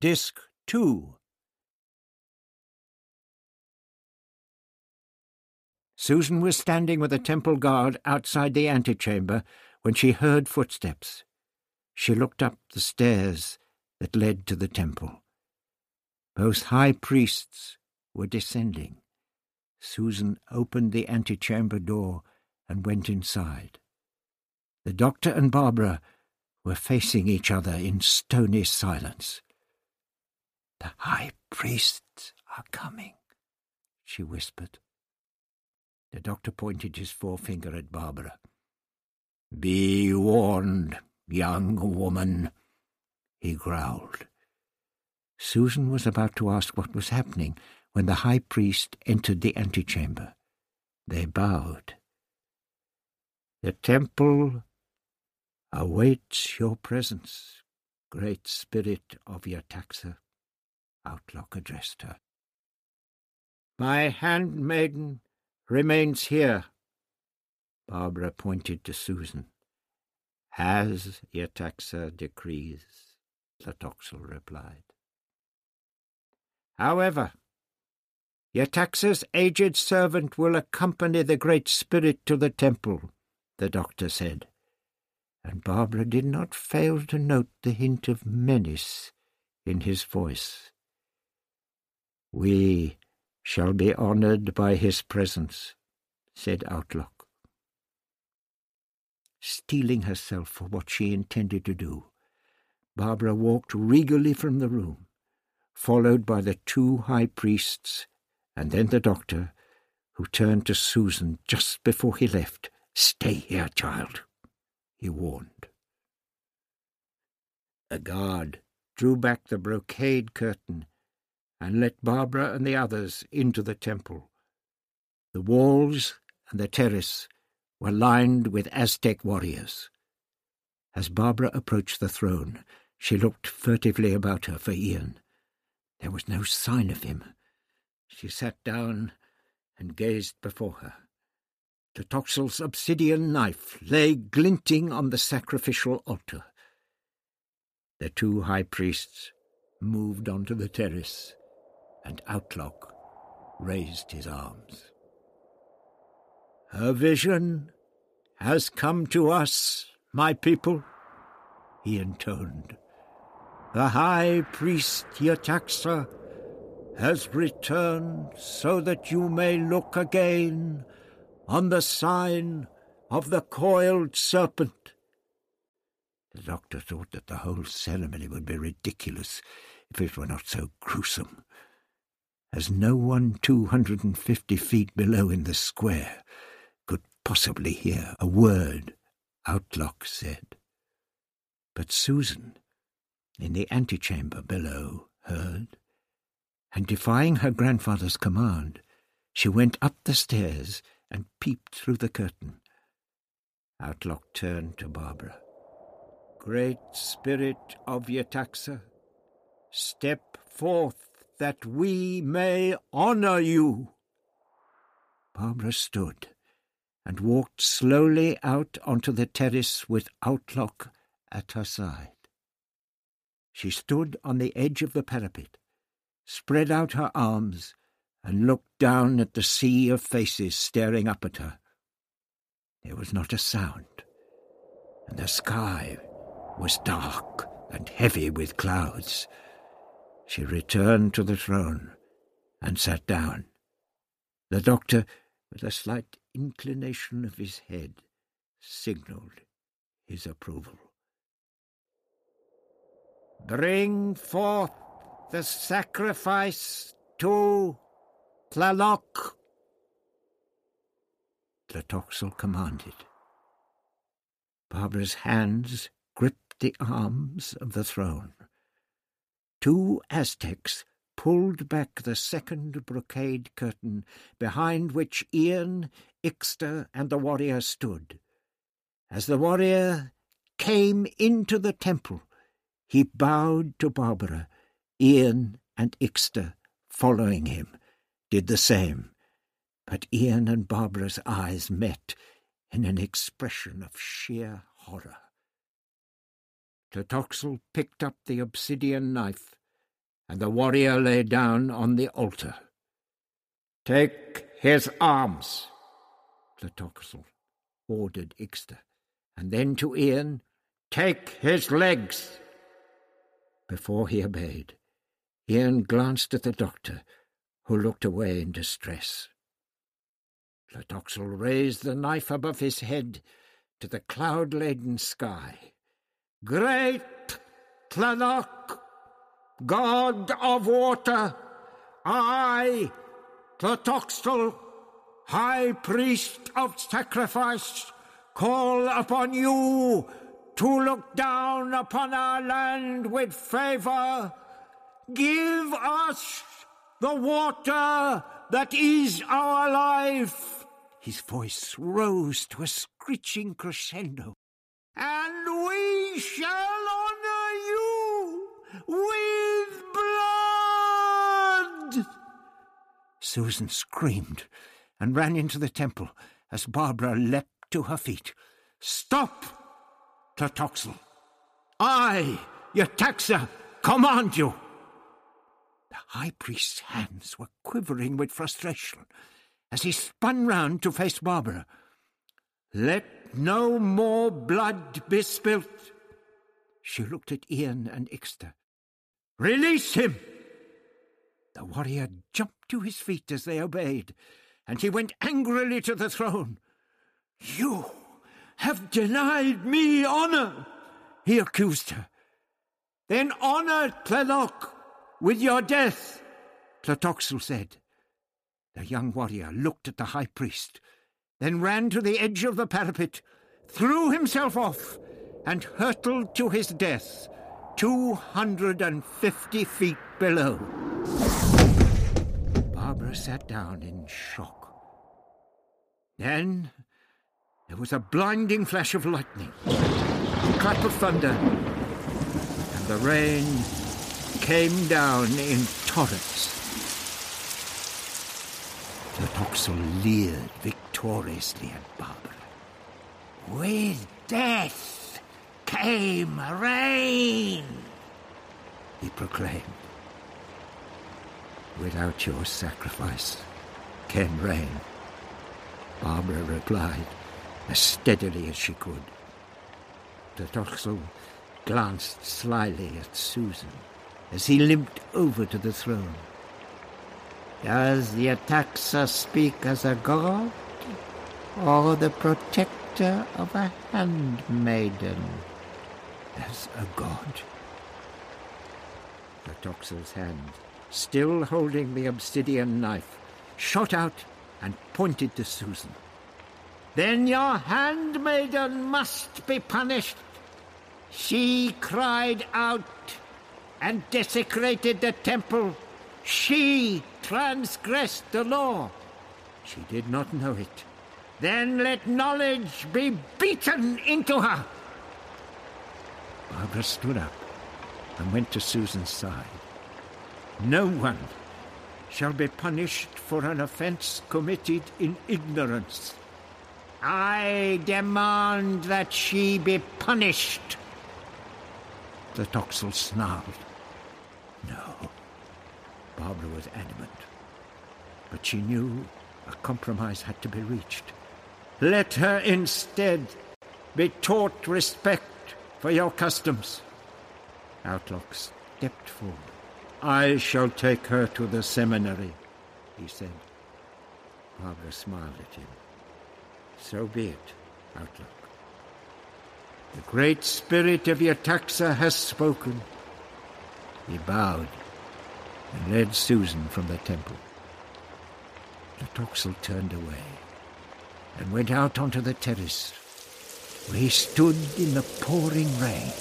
Disc 2. Susan was standing with a temple guard outside the antechamber when she heard footsteps. She looked up the stairs that led to the temple. Both high priests were descending. Susan opened the antechamber door and went inside. The doctor and Barbara were facing each other in stony silence. The high priests are coming, she whispered. The doctor pointed his forefinger at Barbara. Be warned, young woman, he growled. Susan was about to ask what was happening when the high priest entered the antechamber. They bowed. The temple awaits your presence, great spirit of Yetaxa, Autloc addressed her. My handmaiden remains here. Barbara pointed to Susan. As Yetaxa decrees, Tlotoxl replied. However, Yetaxa's aged servant will accompany the Great Spirit to the temple, the doctor said, and Barbara did not fail to note the hint of menace in his voice. We shall be honoured by his presence, said Autloc. Steeling herself for what she intended to do, Barbara walked regally from the room, followed by the two high priests and then the doctor, who turned to Susan just before he left. Stay here, child, he warned. A guard drew back the brocade curtain and let Barbara and the others into the temple. The walls and the terrace were lined with Aztec warriors. As Barbara approached the throne, she looked furtively about her for Ian. There was no sign of him. She sat down and gazed before her. Tlotoxl's obsidian knife lay glinting on the sacrificial altar. The two high priests moved onto the terrace and Autloc raised his arms. Her vision has come to us, my people, he intoned. The high priest Yetaxa has returned so that you may look again on the sign of the coiled serpent. The doctor thought that the whole ceremony would be ridiculous if it were not so gruesome as no one two hundred and fifty feet below in the square could possibly hear a word Autloc said. But Susan, in the antechamber below, heard, and defying her grandfather's command, she went up the stairs and peeped through the curtain. Autloc turned to Barbara. Great Spirit of Yetaxa, step forth that we may honour you. Barbara stood and walked slowly out onto the terrace with Autloc at her side. She stood on the edge of the parapet, spread out her arms, and looked down at the sea of faces staring up at her. There was not a sound, and the sky was dark and heavy with clouds. She returned to the throne and sat down. The doctor, with a slight inclination of his head, signalled his approval. Bring forth the sacrifice to Tlaloc, Tlotoxl commanded. Barbara's hands gripped the arms of the throne. Two Aztecs pulled back the second brocade curtain behind which Ian, Ixta, and the warrior stood. As the warrior came into the temple, he bowed to Barbara. Ian and Ixta, following him, did the same. But Ian and Barbara's eyes met in an expression of sheer horror. Tlotoxl picked up the obsidian knife and the warrior lay down on the altar. Take his arms, Tlotoxl ordered Ixta, and then to Ian, Take his legs. Before he obeyed, Ian glanced at the doctor, who looked away in distress. Tlotoxl raised the knife above his head to the cloud-laden sky. Great Tlaloc, god of water, I, Tlotoxl, high priest of sacrifice, call upon you to look down upon our land with favour. Give us the water that is our life. His voice rose to a screeching crescendo. And we shall honour you with blood. Susan screamed and ran into the temple as Barbara leapt to her feet. Stop, Tlotoxl. I, Yetaxa, command you. The high priest's hands were quivering with frustration as he spun round to face Barbara. Let no more blood be spilt. She looked at Ian and Ixta. Release him! The warrior jumped to his feet as they obeyed, and he went angrily to the throne. You have denied me honour, he accused her. Then honour Tlaloc with your death, Tlotoxl said. The young warrior looked at the high priest, then ran to the edge of the parapet, threw himself off, and hurtled to his death, two hundred and fifty feet below. Barbara sat down in shock. Then there was a blinding flash of lightning, a clap of thunder, and the rain came down in torrents. Tlotoxl leered victoriously at Barbara. With death came rain, he proclaimed. Without your sacrifice came rain, Barbara replied as steadily as she could. Tlotoxl glanced slyly at Susan as he limped over to the throne. Does the Ataxa speak as a god or the protector of a handmaiden? As a god. Tlotoxl's hand, still holding the obsidian knife, shot out and pointed to Susan. Then your handmaiden must be punished. She cried out and desecrated the temple. She transgressed the law. She did not know it. Then let knowledge be beaten into her. Barbara stood up and went to Susan's side. No one shall be punished for an offense committed in ignorance. I demand that she be punished. Tlotoxl snarled. Barbara was adamant. But she knew a compromise had to be reached. Let her instead be taught respect for your customs. Autloc stepped forward. I shall take her to the seminary, he said. Barbara smiled at him. So be it, Autloc. The great spirit of Yetaxa has spoken. He bowed and led Susan from the temple. Tlotoxl turned away and went out onto the terrace, where he stood in the pouring rain.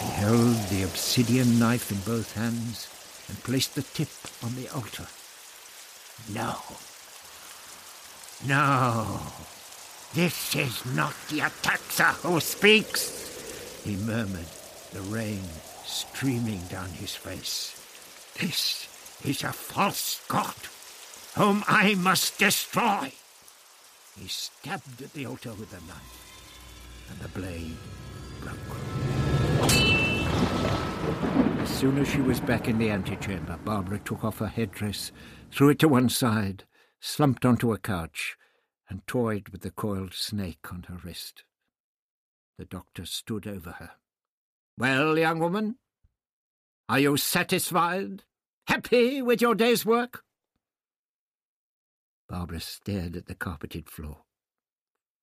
He held the obsidian knife in both hands and placed the tip on the altar. No. No. This is not the Ataxa who speaks, he murmured, the rain streaming down his face. This is a false god whom I must destroy. He stabbed at the altar with the knife, and the blade broke. As soon as she was back in the antechamber, Barbara took off her headdress, threw it to one side, slumped onto a couch, and toyed with the coiled snake on her wrist. The doctor stood over her. Well, young woman, are you satisfied? Happy with your day's work? Barbara stared at the carpeted floor,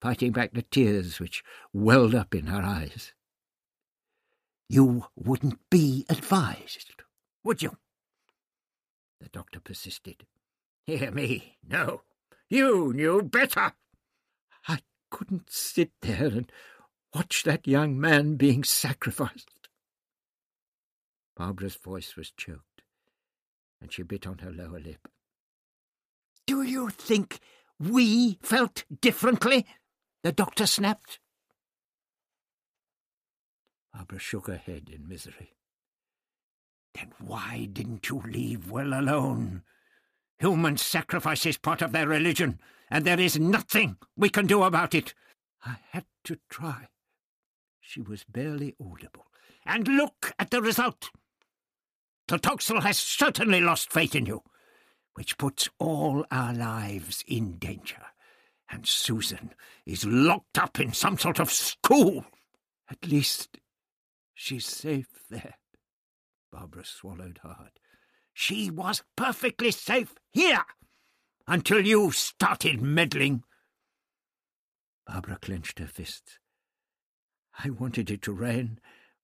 fighting back the tears which welled up in her eyes. You wouldn't be advised, would you? The doctor persisted. Hear me, no. You knew better. I couldn't sit there and watch that young man being sacrificed. Barbara's voice was choked, and she bit on her lower lip. Do you think we felt differently? The doctor snapped. Barbara shook her head in misery. Then why didn't you leave well alone? Human sacrifice is part of their religion, and there is nothing we can do about it. I had to try. She was barely audible. And look at the result. Tlotoxl has certainly lost faith in you, which puts all our lives in danger. And Susan is locked up in some sort of school. At least she's safe there. Barbara swallowed hard. She was perfectly safe here until you started meddling. Barbara clenched her fists. I wanted it to rain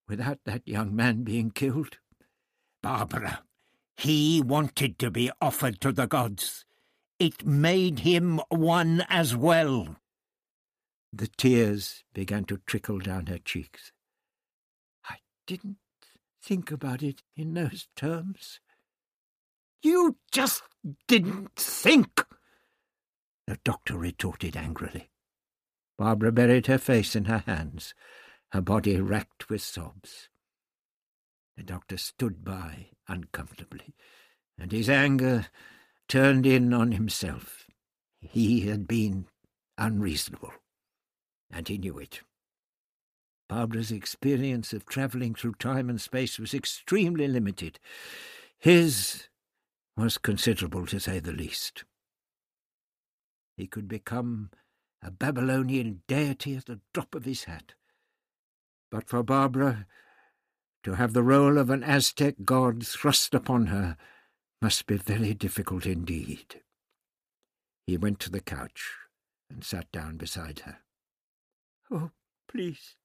without that young man being killed. Barbara, he wanted to be offered to the gods. It made him one as well. The tears began to trickle down her cheeks. I didn't think about it in those terms. You just didn't think, the doctor retorted angrily. Barbara buried her face in her hands, her body racked with sobs. The doctor stood by uncomfortably, and his anger turned in on himself. He had been unreasonable, and he knew it. Barbara's experience of travelling through time and space was extremely limited. His was considerable, to say the least. He could become a Babylonian deity at the drop of his hat. But for Barbara, to have the role of an Aztec god thrust upon her must be very difficult indeed. He went to the couch and sat down beside her. Oh, please,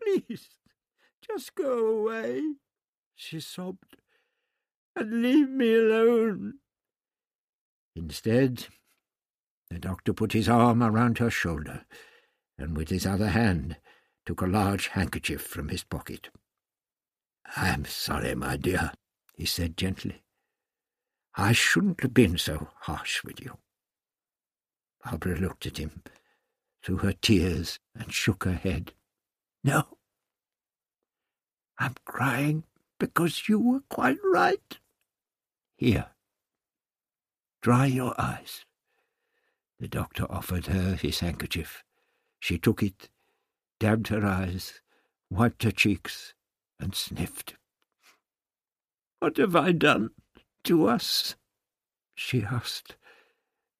please, just go away, she sobbed, and leave me alone. Instead, the doctor put his arm around her shoulder, and with his other hand took a large handkerchief from his pocket. I'm sorry, my dear, he said gently. I shouldn't have been so harsh with you. Barbara looked at him through her tears and shook her head. No, I'm crying because you were quite right. Here, dry your eyes. The doctor offered her his handkerchief. She took it, dabbed her eyes, wiped her cheeks, and sniffed. What have I done to us? she asked,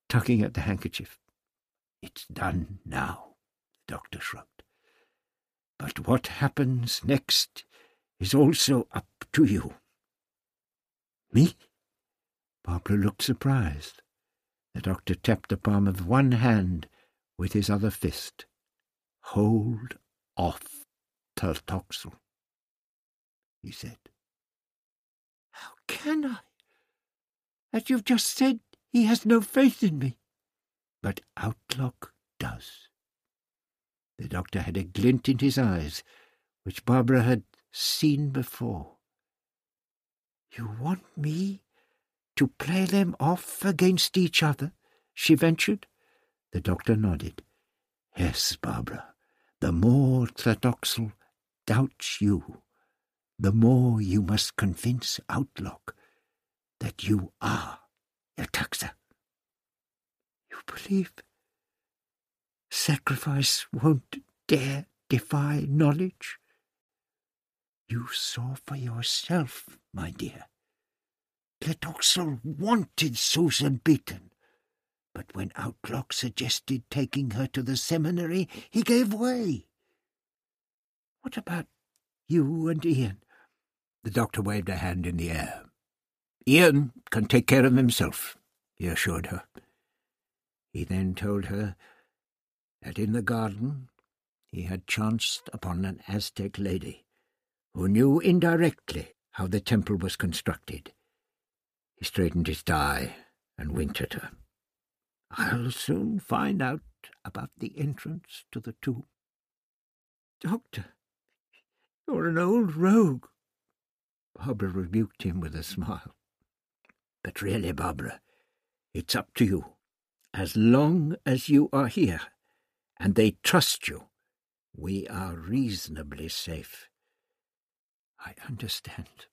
tugging at the handkerchief. It's done now, the doctor shrugged. But what happens next is also up to you. Me? Barbara looked surprised. The doctor tapped the palm of one hand with his other fist. Hold off, Tlotoxl, he said. How can I? As you've just said, he has no faith in me. But Autloc does. The doctor had a glint in his eyes, which Barbara had seen before. You want me to play them off against each other? she ventured. The doctor nodded. Yes, Barbara, the more Tlotoxl doubts you, the more you must convince Autloc that you are Yetaxa. You believe sacrifice won't dare defy knowledge? You saw for yourself, my dear. Tlotoxl wanted Susan beaten, but when Autloc suggested taking her to the seminary, he gave way. What about you and Ian? The doctor waved a hand in the air. Ian can take care of himself, he assured her. He then told her that in the garden he had chanced upon an Aztec lady who knew indirectly how the temple was constructed. He straightened his tie and winked at her. I'll soon find out about the entrance to the tomb. Doctor, you're an old rogue. Barbara rebuked him with a smile. But really, Barbara, it's up to you. As long as you are here, and they trust you, we are reasonably safe. I understand,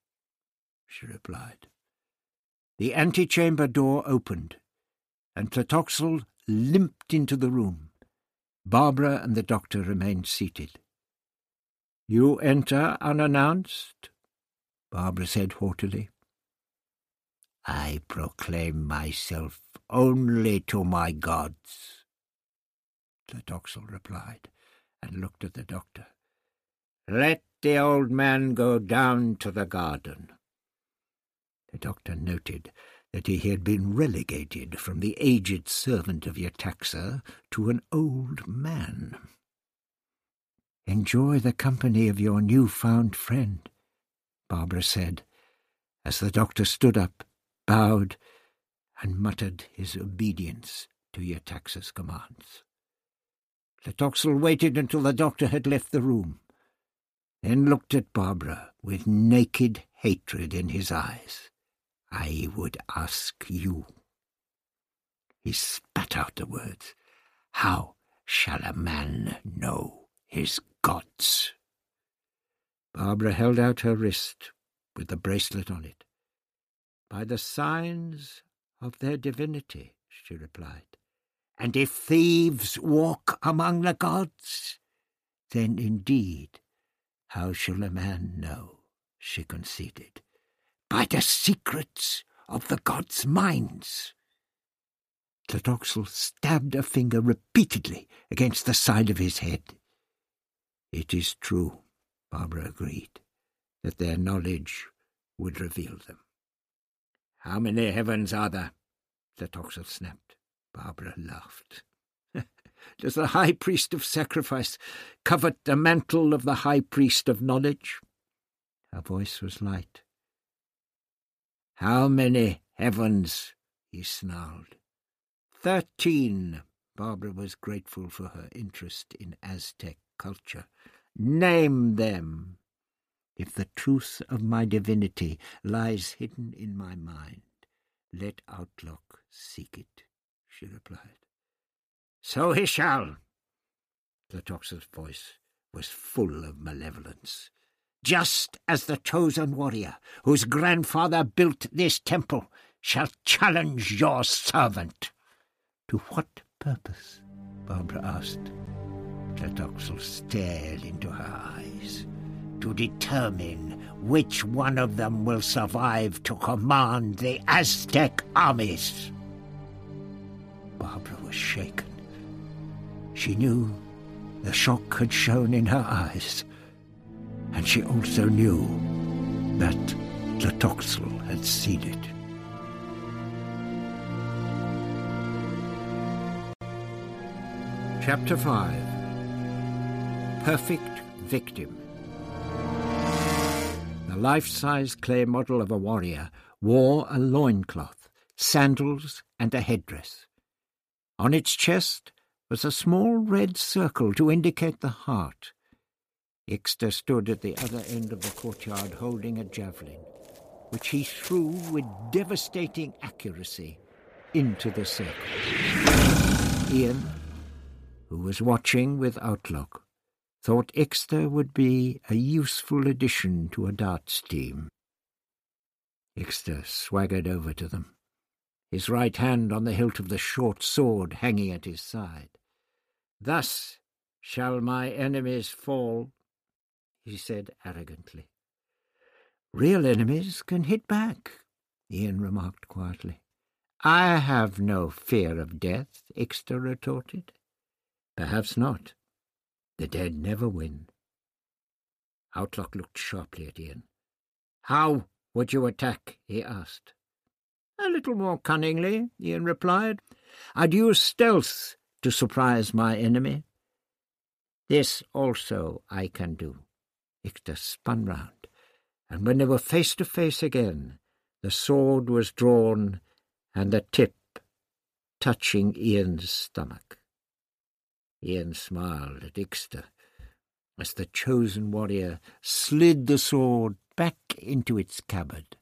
she replied. The antechamber door opened, and Tlotoxl limped into the room. Barbara and the doctor remained seated. You enter unannounced, Barbara said haughtily. I proclaim myself only to my gods, Tlotoxl replied, and looked at the doctor. Let the old man go down to the garden. The doctor noted that he had been relegated from the aged servant of Yetaxa to an old man. Enjoy the company of your new-found friend, Barbara said, as the doctor stood up, bowed, and muttered his obedience to Yetaxa's commands. Tlotoxl waited until the doctor had left the room, then looked at Barbara with naked hatred in his eyes. I would ask you. He spat out the words. How shall a man know his gods? Barbara held out her wrist with the bracelet on it. By the signs of their divinity, she replied. And if thieves walk among the gods, then indeed how shall a man know? she conceded by the secrets of the gods' minds. Tlotoxl stabbed a finger repeatedly against the side of his head. It is true, Barbara agreed, that their knowledge would reveal them. How many heavens are there? Tlotoxl snapped. Barbara laughed. Does the high priest of sacrifice covet the mantle of the high priest of knowledge? Her voice was light. How many heavens? he snarled. Thirteen. Barbara was grateful for her interest in Aztec culture. Name them. If the truth of my divinity lies hidden in my mind, let Autloc seek it, she replied. So he shall. Tlotoxl's voice was full of malevolence just as the chosen warrior whose grandfather built this temple shall challenge your servant. To what purpose? Barbara asked. Tlotoxl stared into her eyes. To determine which one of them will survive to command the Aztec armies. Barbara was shaken. She knew the shock had shown in her eyes and she also knew that Tlotoxl had ceded. Chapter 5 Perfect Victim The life-size clay model of a warrior wore a loincloth, sandals, and a headdress. On its chest was a small red circle to indicate the heart, Ixta stood at the other end of the courtyard holding a javelin, which he threw with devastating accuracy into the circle. Ian, who was watching with Autloc, thought Ixta would be a useful addition to a darts team. Ixta swaggered over to them, his right hand on the hilt of the short sword hanging at his side. Thus shall my enemies fall he said arrogantly. Real enemies can hit back, Ian remarked quietly. I have no fear of death, Ixta retorted. Perhaps not. The dead never win. Autloc looked sharply at Ian. How would you attack? he asked. A little more cunningly, Ian replied. I'd use stealth to surprise my enemy. This also I can do. Ixta spun round, and when they were face to face again, the sword was drawn and the tip touching Ian's stomach. Ian smiled at Ixta as the chosen warrior slid the sword back into its scabbard.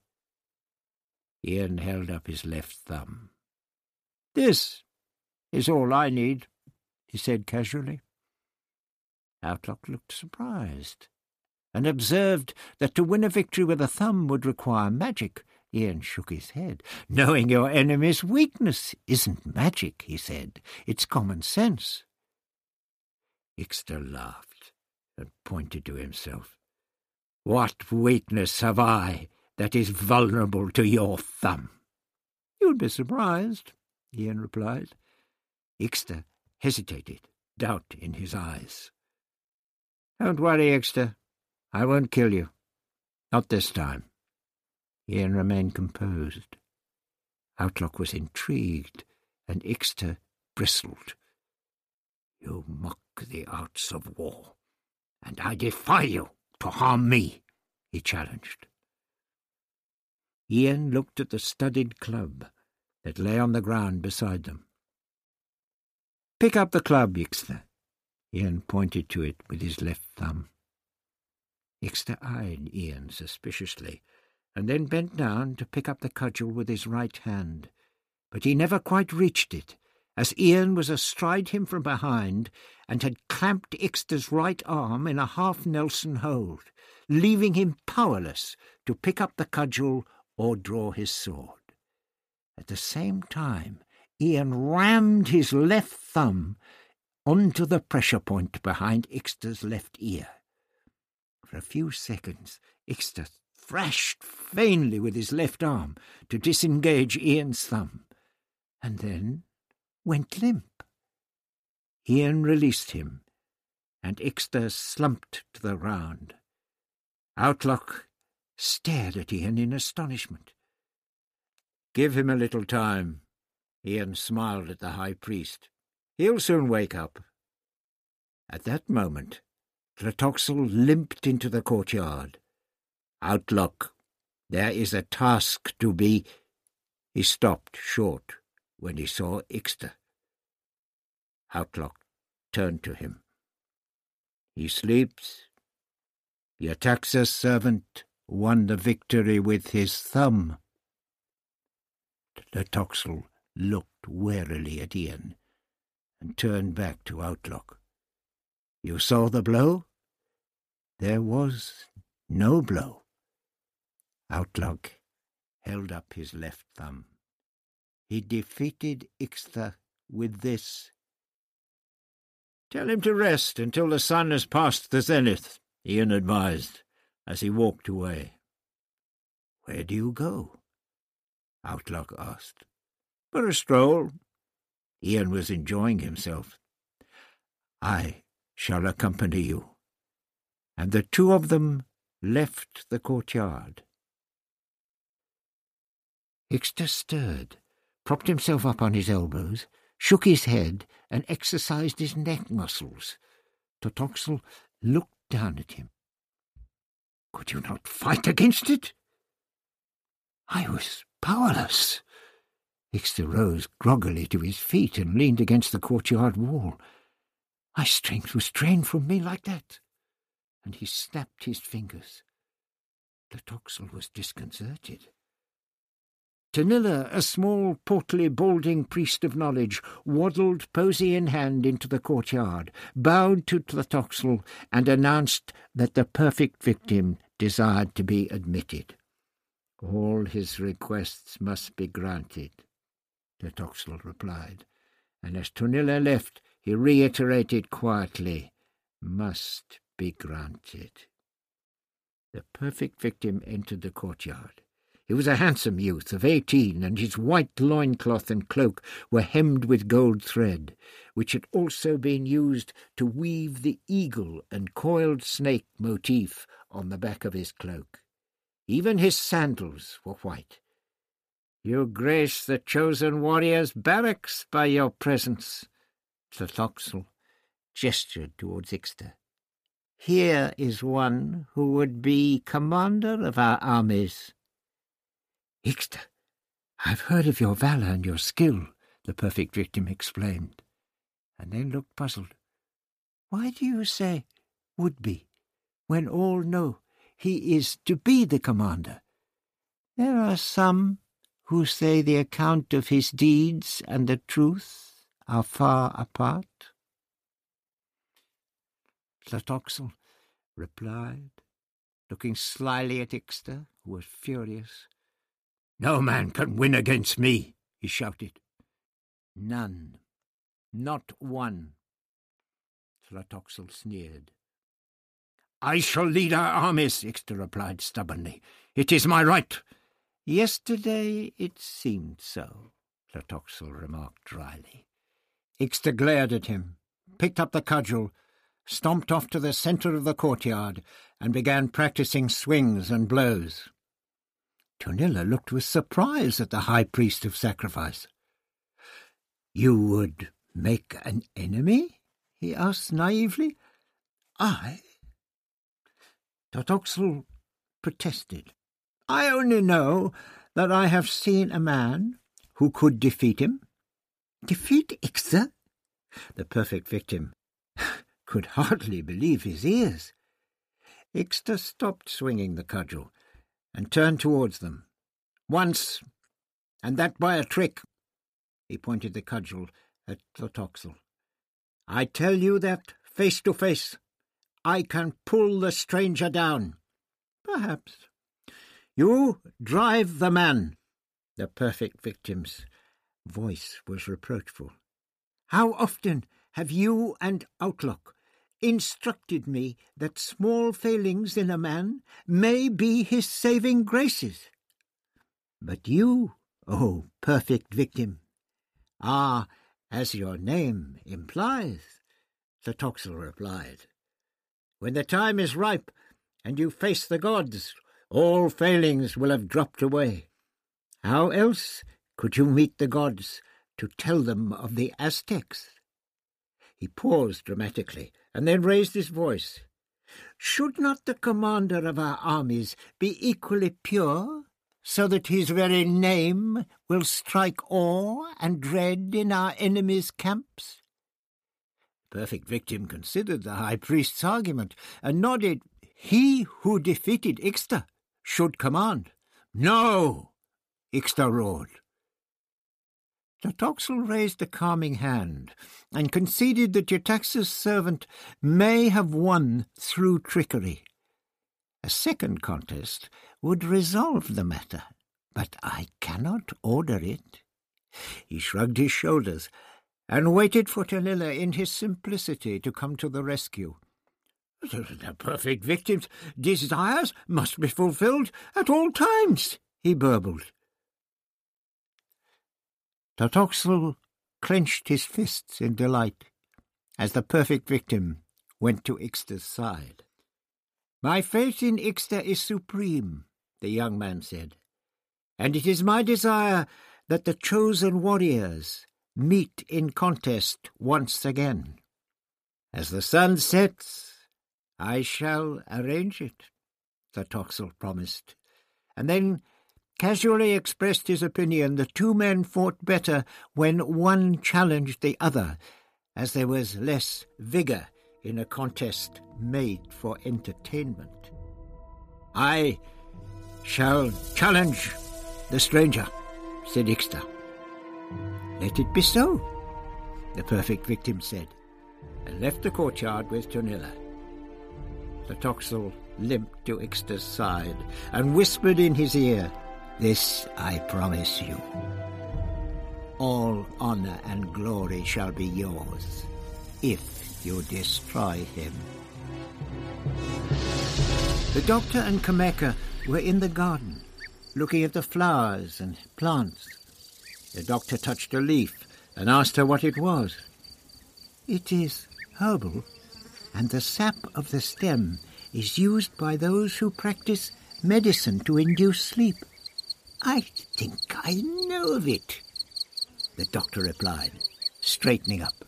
Ian held up his left thumb. This is all I need, he said casually. Autloc looked surprised and observed that to win a victory with a thumb would require magic. Ian shook his head. Knowing your enemy's weakness isn't magic, he said. It's common sense. Ixta laughed and pointed to himself. What weakness have I that is vulnerable to your thumb? You'd be surprised, Ian replied. Ixta hesitated, doubt in his eyes. Don't worry, Ixta. I won't kill you. Not this time. Ian remained composed. Autloc was intrigued, and Ixta bristled. You mock the arts of war, and I defy you to harm me, he challenged. Ian looked at the studded club that lay on the ground beside them. Pick up the club, Ixta. Ian pointed to it with his left thumb. Ixta eyed Ian suspiciously, and then bent down to pick up the cudgel with his right hand. But he never quite reached it, as Ian was astride him from behind and had clamped Ixta's right arm in a half-Nelson hold, leaving him powerless to pick up the cudgel or draw his sword. At the same time, Ian rammed his left thumb onto the pressure point behind Ixta's left ear. For a few seconds, Ixta thrashed vainly with his left arm to disengage Ian's thumb, and then went limp. Ian released him, and Ixta slumped to the ground. Autloc stared at Ian in astonishment. Give him a little time. Ian smiled at the high priest. He'll soon wake up. At that moment, Tlotoxl limped into the courtyard. Autloc, there is a task to be. He stopped short when he saw Ixta. Autloc turned to him. He sleeps. Yetaxa's servant won the victory with his thumb. Tlotoxl looked warily at Ian and turned back to Autloc. You saw the blow? There was no blow. Autloc held up his left thumb. He defeated Ixta with this. Tell him to rest until the sun has passed the zenith, Ian advised, as he walked away. Where do you go? Autloc asked. For a stroll. Ian was enjoying himself. I shall accompany you. And the two of them left the courtyard. Ixta stirred, propped himself up on his elbows, shook his head, and exercised his neck muscles. Tlotoxl looked down at him. Could you not fight against it? I was powerless. Ixta rose groggily to his feet and leaned against the courtyard wall. My strength was drained from me like that. And he snapped his fingers. Tlotoxl was disconcerted. Tonila, a small, portly, balding priest of knowledge, waddled, posy in hand, into the courtyard, bowed to Tlotoxl, and announced that the perfect victim desired to be admitted. All his requests must be granted, Tlotoxl replied, and as Tonila left, he reiterated quietly, must be granted. The perfect victim entered the courtyard. He was a handsome youth of eighteen, and his white loincloth and cloak were hemmed with gold thread, which had also been used to weave the eagle and coiled snake motif on the back of his cloak. Even his sandals were white. You grace the chosen warrior's barracks by your presence. Tlotoxl gestured towards Ixta. Here is one who would be commander of our armies. Ixta, I've heard of your valour and your skill, the perfect victim explained, and then looked puzzled. Why do you say would be, when all know he is to be the commander? There are some who say the account of his deeds and the truth are far apart. Tlotoxl replied, looking slyly at Ixta, who was furious. No man can win against me, he shouted. None, not one. Tlotoxl sneered. I shall lead our armies, Ixta replied stubbornly. It is my right. Yesterday it seemed so, Tlotoxl remarked dryly. Ixta glared at him, picked up the cudgel, stomped off to the centre of the courtyard, and began practising swings and blows. Tonila looked with surprise at the high priest of sacrifice. You would make an enemy? he asked naively. I? Tlotoxl protested. I only know that I have seen a man who could defeat him. Defeat Ixta? The perfect victim could hardly believe his ears. Ixta stopped swinging the cudgel and turned towards them. Once, and that by a trick. He pointed the cudgel at Tlotoxl. I tell you that, face to face, I can pull the stranger down. Perhaps. You drive the man. The perfect victim's voice was reproachful. How often have you and Autloc instructed me that small failings in a man may be his saving graces. But you, O oh, perfect victim, are, as your name implies, Tlotoxl replied. When the time is ripe and you face the gods, all failings will have dropped away. How else could you meet the gods to tell them of the Aztecs? He paused dramatically and then raised his voice. Should not the commander of our armies be equally pure, so that his very name will strike awe and dread in our enemies' camps? The perfect victim considered the high priest's argument and nodded. He who defeated Ixta should command. No! Ixta roared. Tlotoxl raised a calming hand and conceded that Yetaxa's servant may have won through trickery. A second contest would resolve the matter, but I cannot order it. He shrugged his shoulders and waited for Tonila in his simplicity to come to the rescue. The perfect victim's desires must be fulfilled at all times, he burbled. Tlotoxl clenched his fists in delight as the perfect victim went to Ixta's side. My faith in Ixta is supreme, the young man said, and it is my desire that the chosen warriors meet in contest once again. As the sun sets, I shall arrange it, Tlotoxl promised, and then casually expressed his opinion the two men fought better when one challenged the other, as there was less vigour in a contest made for entertainment. I shall challenge the stranger, said Ixta. Let it be so, the perfect victim said, and left the courtyard with Tonila. Tlotoxl limped to Ixta's side and whispered in his ear, this I promise you. All honor and glory shall be yours if you destroy him. The doctor and Cameca were in the garden, looking at the flowers and plants. The doctor touched a leaf and asked her what it was. It is herbal, and the sap of the stem is used by those who practice medicine to induce sleep. I think I know of it, the doctor replied, straightening up.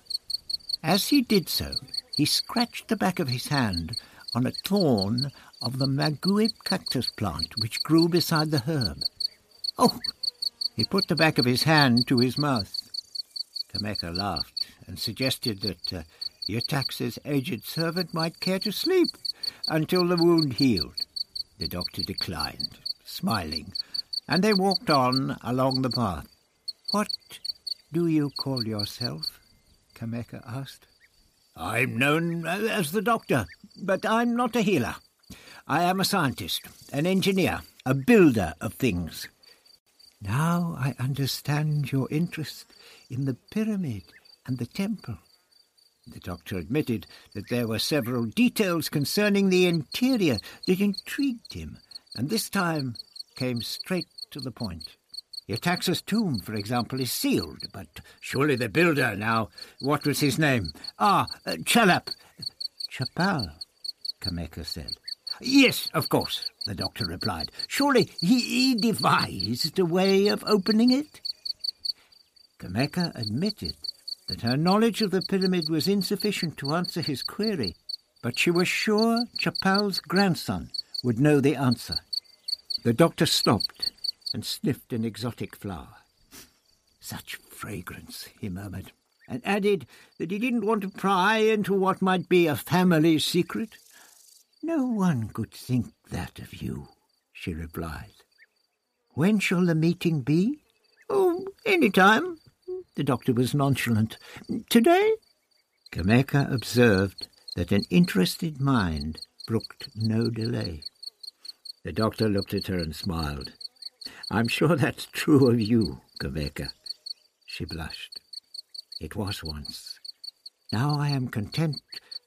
As he did so, he scratched the back of his hand on a thorn of the maguey cactus plant which grew beside the herb. Oh! He put the back of his hand to his mouth. Cameca laughed and suggested that uh, Yetaxa's aged servant might care to sleep until the wound healed. The doctor declined, smiling, and they walked on along the path. What do you call yourself? Cameca asked. I'm known as the doctor, but I'm not a healer. I am a scientist, an engineer, a builder of things. Now I understand your interest in the pyramid and the temple. The doctor admitted that there were several details concerning the interior that intrigued him, and this time came straight to the point. Yetaxa's tomb, for example, is sealed, but surely the builder now. What was his name? Ah, uh, Chalap. Chapal, Cameca said. Yes, of course, the doctor replied. Surely he, he devised a way of opening it? Cameca admitted that her knowledge of the pyramid was insufficient to answer his query, but she was sure Chapal's grandson would know the answer. The doctor stopped and sniffed an exotic flower. Such fragrance, he murmured, and added that he didn't want to pry into what might be a family secret. No one could think that of you, she replied. When shall the meeting be? Oh, any time, the doctor was nonchalant. Today? Cameca observed that an interested mind brooked no delay. The doctor looked at her and smiled. I'm sure that's true of you, Cameca. She blushed. It was once. Now I am content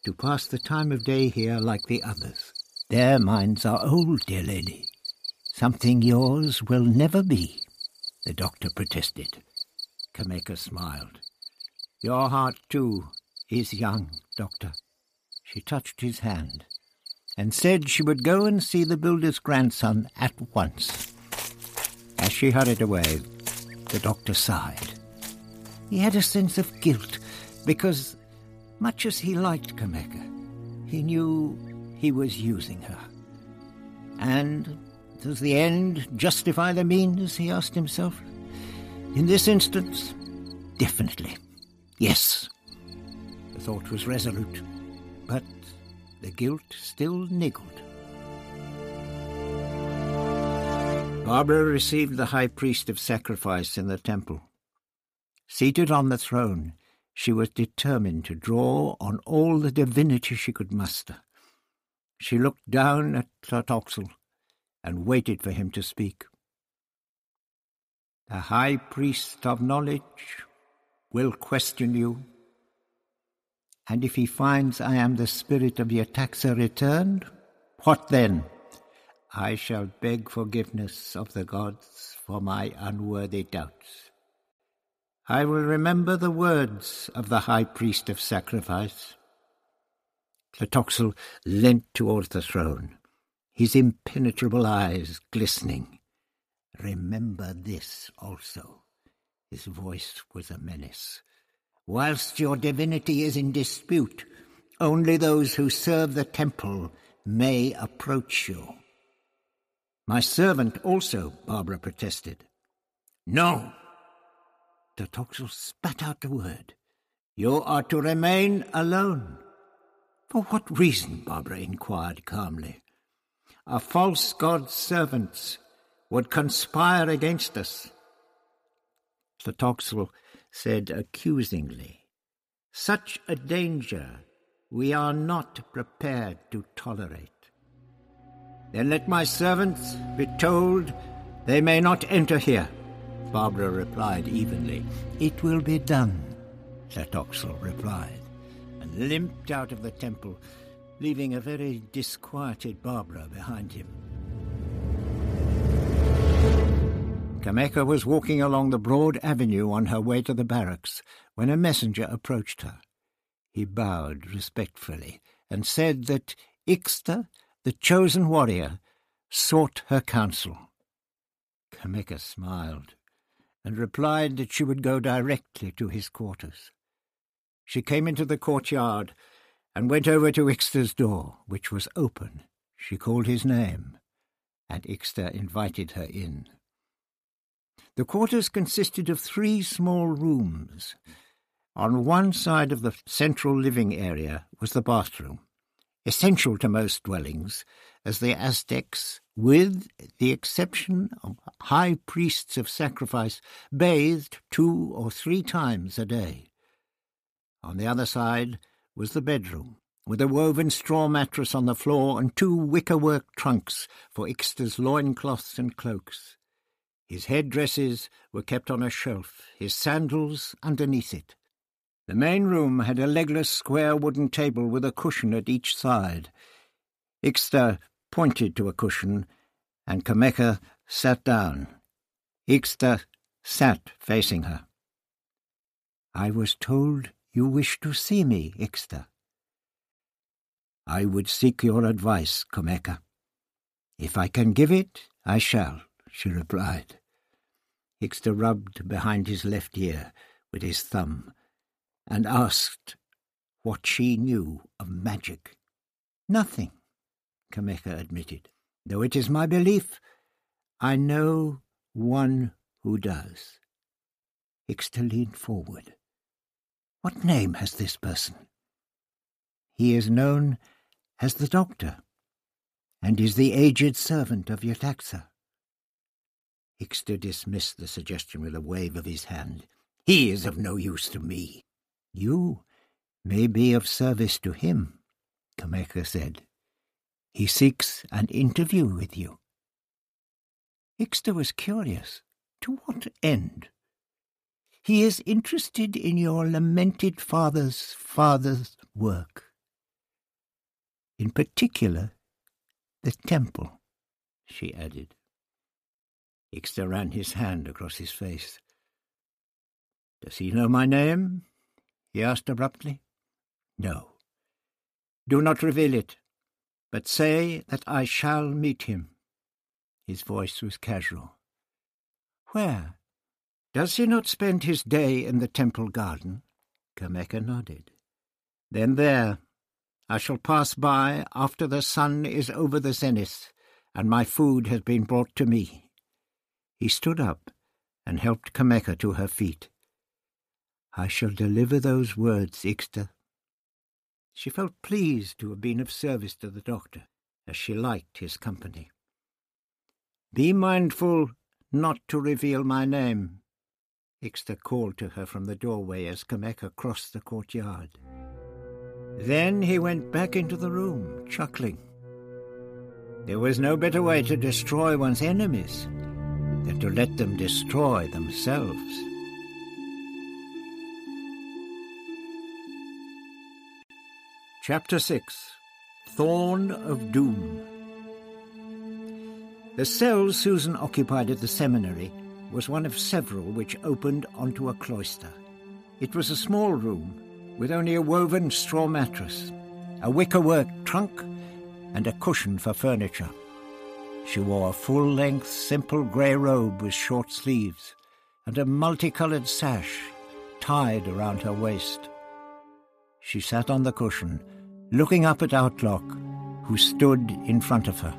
to pass the time of day here like the others. Their minds are old, dear lady. Something yours will never be, the doctor protested. Cameca smiled. Your heart, too, is young, Doctor. She touched his hand and said she would go and see the builder's grandson at once. As she hurried away, the doctor sighed. He had a sense of guilt because, much as he liked Cameca, he knew he was using her. And does the end justify the means, he asked himself. In this instance, definitely. Yes. The thought was resolute, but the guilt still niggled. Barbara received the high priest of sacrifice in the temple. Seated on the throne, she was determined to draw on all the divinity she could muster. She looked down at Tlotoxl and waited for him to speak. The high priest of knowledge will question you. And if he finds I am the spirit of Yetaxa returned, what then? I shall beg forgiveness of the gods for my unworthy doubts. I will remember the words of the high priest of sacrifice. Tlotoxl leant towards the throne, his impenetrable eyes glistening. Remember this also. His voice was a menace. Whilst your divinity is in dispute, only those who serve the temple may approach you. My servant also, Barbara protested. No. Tlotoxl spat out the word. You are to remain alone. For what reason? Barbara inquired calmly. A false god's servants would conspire against us. Tlotoxl said accusingly, Such a danger we are not prepared to tolerate. Then let my servants be told they may not enter here. Barbara replied evenly. It will be done, Tlotoxl replied, and limped out of the temple, leaving a very disquieted Barbara behind him. Cameca was walking along the broad avenue on her way to the barracks when a messenger approached her. He bowed respectfully and said that Ixta, the chosen warrior, sought her counsel. Cameca smiled and replied that she would go directly to his quarters. She came into the courtyard and went over to Ixta's door, which was open. She called his name, and Ixta invited her in. The quarters consisted of three small rooms. On one side of the central living area was the bathroom, essential to most dwellings, as the Aztecs, with the exception of high priests of sacrifice, bathed two or three times a day. On the other side was the bedroom, with a woven straw mattress on the floor and two wickerwork trunks for Ixta's loincloths and cloaks. His headdresses were kept on a shelf, his sandals underneath it. The main room had a legless square wooden table with a cushion at each side. Ixta pointed to a cushion, and Cameca sat down. Ixta sat facing her. I was told you wished to see me, Ixta. I would seek your advice, Cameca. If I can give it, I shall, she replied. Ixta rubbed behind his left ear with his thumb and asked what she knew of magic. Nothing, Cameca admitted, though it is my belief I know one who does. Ixta leaned forward. What name has this person? He is known as the Doctor, and is the aged servant of Yetaxa. Ixta dismissed the suggestion with a wave of his hand. He is of no use to me. You may be of service to him, Cameca said. He seeks an interview with you. Ixta was curious. To what end? He is interested in your lamented father's father's work. In particular, the temple, she added. Ixta ran his hand across his face. Does he know my name? He asked abruptly. No. Do not reveal it, but say that I shall meet him. His voice was casual. Where? Does he not spend his day in the temple garden? Cameca nodded. Then there. I shall pass by after the sun is over the zenith, and my food has been brought to me. He stood up and helped Cameca to her feet. I shall deliver those words, Ixta. She felt pleased to have been of service to the doctor, as she liked his company. Be mindful not to reveal my name, Ixta called to her from the doorway as Cameca crossed the courtyard. Then he went back into the room, chuckling. There was no better way to destroy one's enemies than to let them destroy themselves. Chapter 6 Thorn of Doom The cell Susan occupied at the seminary was one of several which opened onto a cloister. It was a small room with only a woven straw mattress, a wickerwork trunk, and a cushion for furniture. She wore a full-length, simple grey robe with short sleeves and a multicoloured sash tied around her waist. She sat on the cushion, looking up at Autloc, who stood in front of her.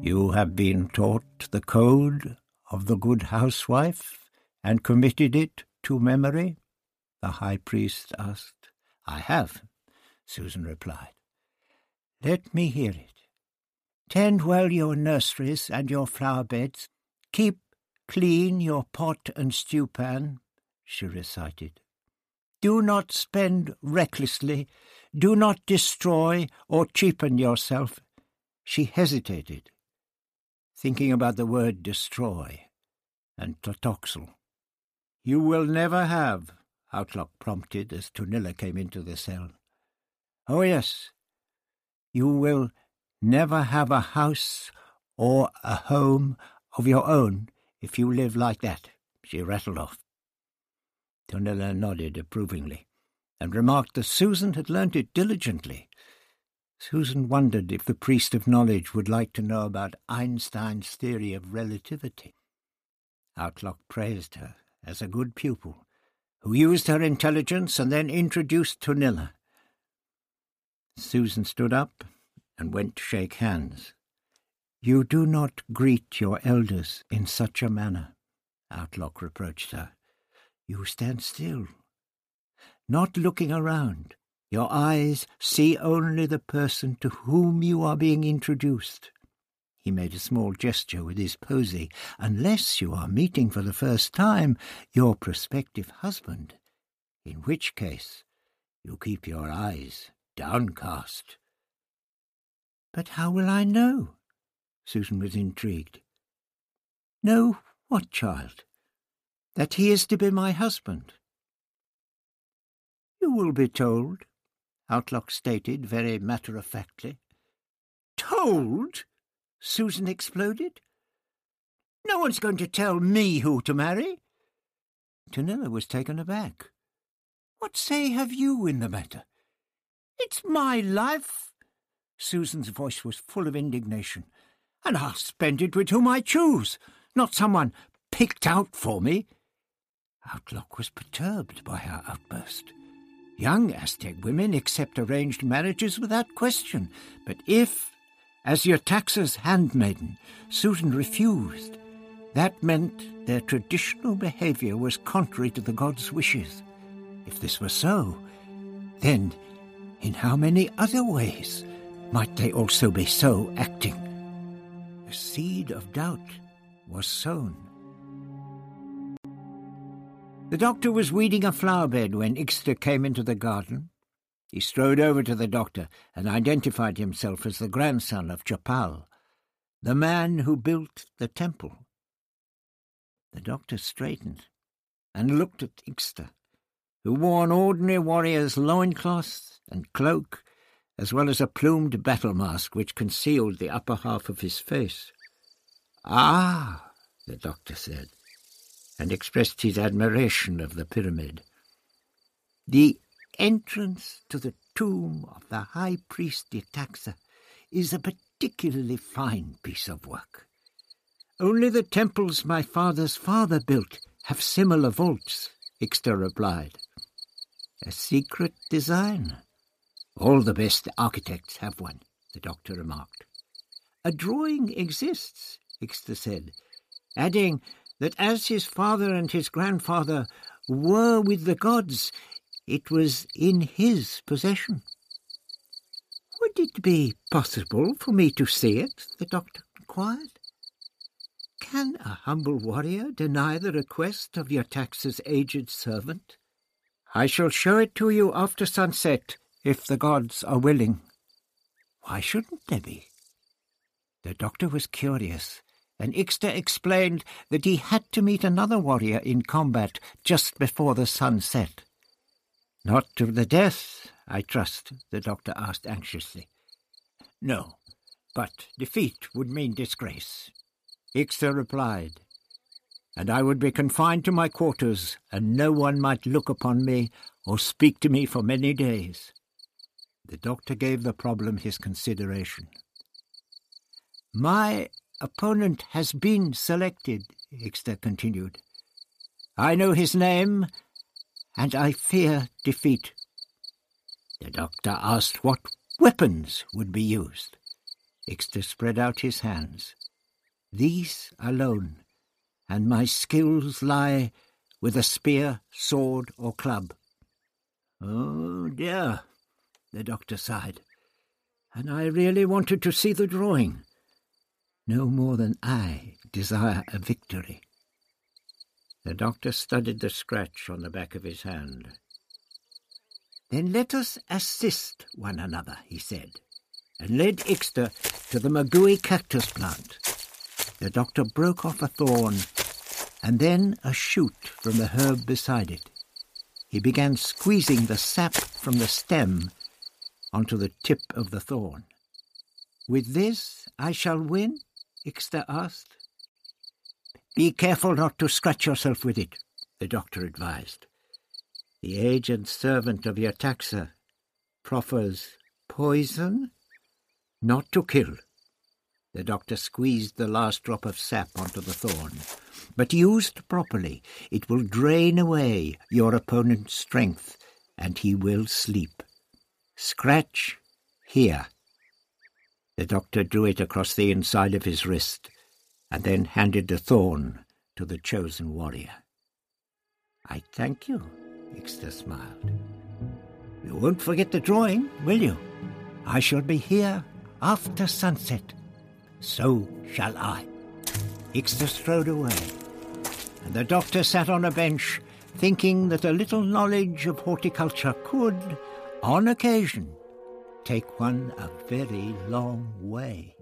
You have been taught the code of the good housewife and committed it to memory? the high priest asked. I have, Susan replied. Let me hear it. Tend well your nurseries and your flower beds. Keep clean your pot and stew pan, she recited. Do not spend recklessly. Do not destroy or cheapen yourself. She hesitated, thinking about the word destroy and Tlotoxl. You will never have, Autloc prompted as Tonila came into the cell. Oh, yes, You will never have a house or a home of your own if you live like that, she rattled off. Tonila nodded approvingly and remarked that Susan had learnt it diligently. Susan wondered if the priest of knowledge would like to know about Einstein's theory of relativity. Autloc praised her as a good pupil, who used her intelligence and then introduced Tonila. Susan stood up and went to shake hands. You do not greet your elders in such a manner, Autloc reproached her. You stand still, not looking around. Your eyes see only the person to whom you are being introduced. He made a small gesture with his posy. Unless you are meeting for the first time your prospective husband, in which case you keep your eyes downcast. But how will I know? Susan was intrigued. Know what, child? That he is to be my husband. You will be told, Autloc stated very matter-of-factly. Told? Susan exploded. No one's going to tell me who to marry. Tonila was taken aback. What say have you in the matter? It's my life. Susan's voice was full of indignation and I'll spend it with whom I choose, not someone picked out for me. Autloc was perturbed by her outburst. Young Aztec women accept arranged marriages without question, but if, as Yetaxa's handmaiden, Susan refused, that meant their traditional behavior was contrary to the god's wishes. If this were so, then in how many other ways might they also be so acting? a seed of doubt was sown. The doctor was weeding a flower bed when Ixta came into the garden. He strode over to the doctor and identified himself as the grandson of Chapal, the man who built the temple. The doctor straightened and looked at Ixta, who wore an ordinary warrior's loincloth and cloak as well as a plumed battle mask which concealed the upper half of his face. Ah, the doctor said, and expressed his admiration of the pyramid. The entrance to the tomb of the high priest Yetaxa is a particularly fine piece of work. Only the temples my father's father built have similar vaults, Ixta replied. A secret design. All the best architects have one, the doctor remarked. A drawing exists, Ixta said, adding that as his father and his grandfather were with the gods, it was in his possession. Would it be possible for me to see it? the doctor inquired. Can a humble warrior deny the request of Yetaxa's aged servant? I shall show it to you after sunset, if the gods are willing. Why shouldn't they be? The doctor was curious, and Ixta explained that he had to meet another warrior in combat just before the sun set. Not to the death, I trust, the doctor asked anxiously. No, but defeat would mean disgrace. Ixta replied, and I would be confined to my quarters, and no one might look upon me or speak to me for many days. The doctor gave the problem his consideration. My opponent has been selected, Ixta continued. I know his name, and I fear defeat. The doctor asked what weapons would be used. Ixta spread out his hands. These alone, and my skills lie with a spear, sword, or club. Oh dear, the doctor sighed. And I really wanted to see the drawing. No more than I desire a victory. The doctor studied the scratch on the back of his hand. Then let us assist one another, he said, and led Ixta to the maguey cactus plant. The doctor broke off a thorn and then a shoot from the herb beside it. He began squeezing the sap from the stem onto the tip of the thorn. With this I shall win? Ixta asked. Be careful not to scratch yourself with it, the doctor advised. The aged servant of Yetaxa proffers poison, not to kill. The doctor squeezed the last drop of sap onto the thorn. But used properly, it will drain away your opponent's strength, and he will sleep. Scratch here. The doctor drew it across the inside of his wrist, and then handed the thorn to the chosen warrior. I thank you, Ixta smiled. You won't forget the drawing, will you? I shall be here after sunset. So shall I. Ixta strode away, and the doctor sat on a bench, thinking that a little knowledge of horticulture could, on occasion, take one a very long way.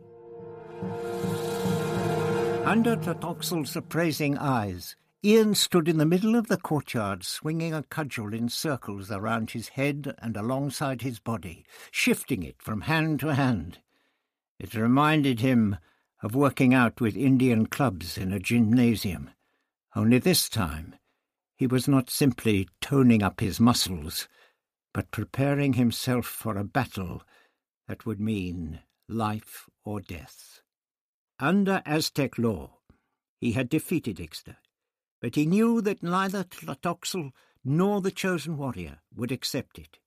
Under Tlotoxl's appraising eyes, Ian stood in the middle of the courtyard, swinging a cudgel in circles around his head and alongside his body, shifting it from hand to hand. It reminded him of working out with Indian clubs in a gymnasium, only this time he was not simply toning up his muscles, but preparing himself for a battle that would mean life or death. Under Aztec law, he had defeated Ixta, but he knew that neither Tlotoxl nor the chosen warrior would accept it.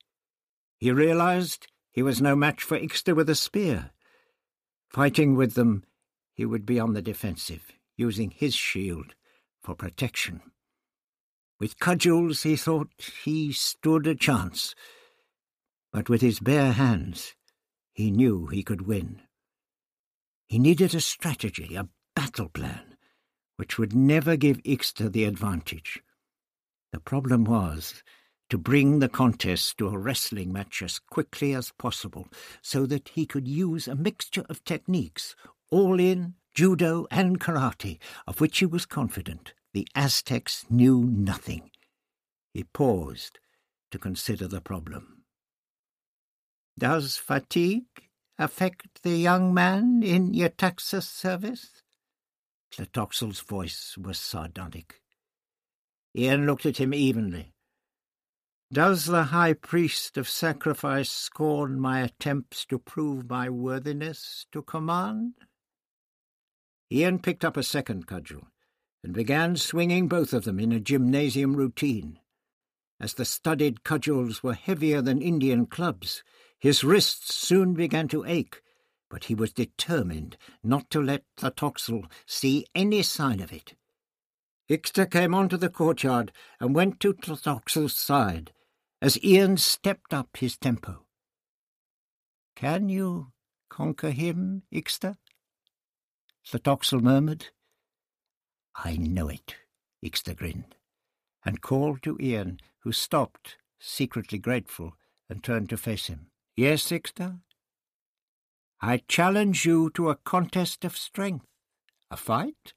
He realized he was no match for Ixta with a spear, Fighting with them, he would be on the defensive, using his shield for protection. With cudgels, he thought he stood a chance, but with his bare hands, he knew he could win. He needed a strategy, a battle plan, which would never give Ixta the advantage. The problem was to bring the contest to a wrestling match as quickly as possible so that he could use a mixture of techniques, all in, judo, and karate, of which he was confident the Aztecs knew nothing. He paused to consider the problem. Does fatigue affect the young man in Yetaxa's service? Tlotoxl's voice was sardonic. Ian looked at him evenly. Does the high priest of sacrifice scorn my attempts to prove my worthiness to command? Ian picked up a second cudgel and began swinging both of them in a gymnasium routine. As the studded cudgels were heavier than Indian clubs, his wrists soon began to ache, but he was determined not to let Tlotoxl see any sign of it. Ixta came onto the courtyard and went to Tlotoxl's side, as Ian stepped up his tempo. Can you conquer him, Ixta? Tlotoxl murmured. I know it, Ixta grinned, and called to Ian, who stopped, secretly grateful, and turned to face him. Yes, Ixta? I challenge you to a contest of strength. A fight?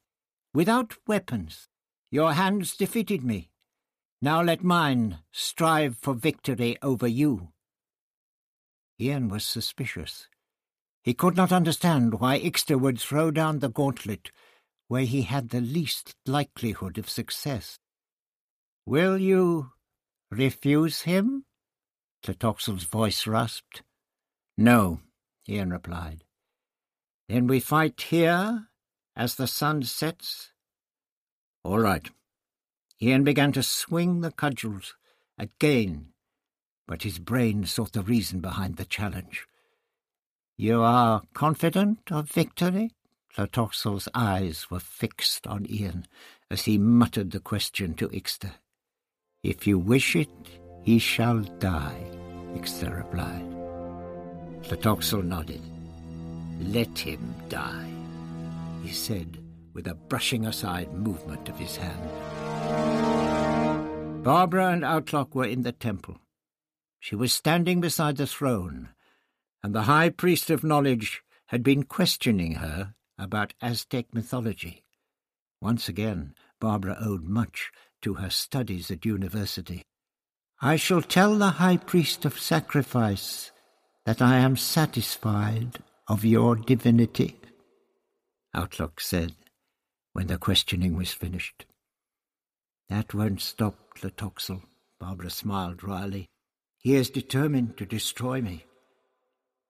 Without weapons. Your hands defeated me. Now let mine strive for victory over you. Ian was suspicious. He could not understand why Ixta would throw down the gauntlet where he had the least likelihood of success. Will you refuse him? Tlotoxl's voice rasped. No, Ian replied. Then we fight here as the sun sets? All right. Ian began to swing the cudgels again, but his brain sought the reason behind the challenge. You are confident of victory? Tlotoxl's eyes were fixed on Ian as he muttered the question to Ixta. If you wish it, he shall die, Ixta replied. Tlotoxl nodded. Let him die, he said with a brushing aside movement of his hand. Barbara and Autloc were in the temple. She was standing beside the throne, and the high priest of knowledge had been questioning her about Aztec mythology. Once again, Barbara owed much to her studies at university. I shall tell the high priest of sacrifice that I am satisfied of your divinity? Autloc said when the questioning was finished. That won't stop Tlotoxl, Barbara smiled wryly. He is determined to destroy me.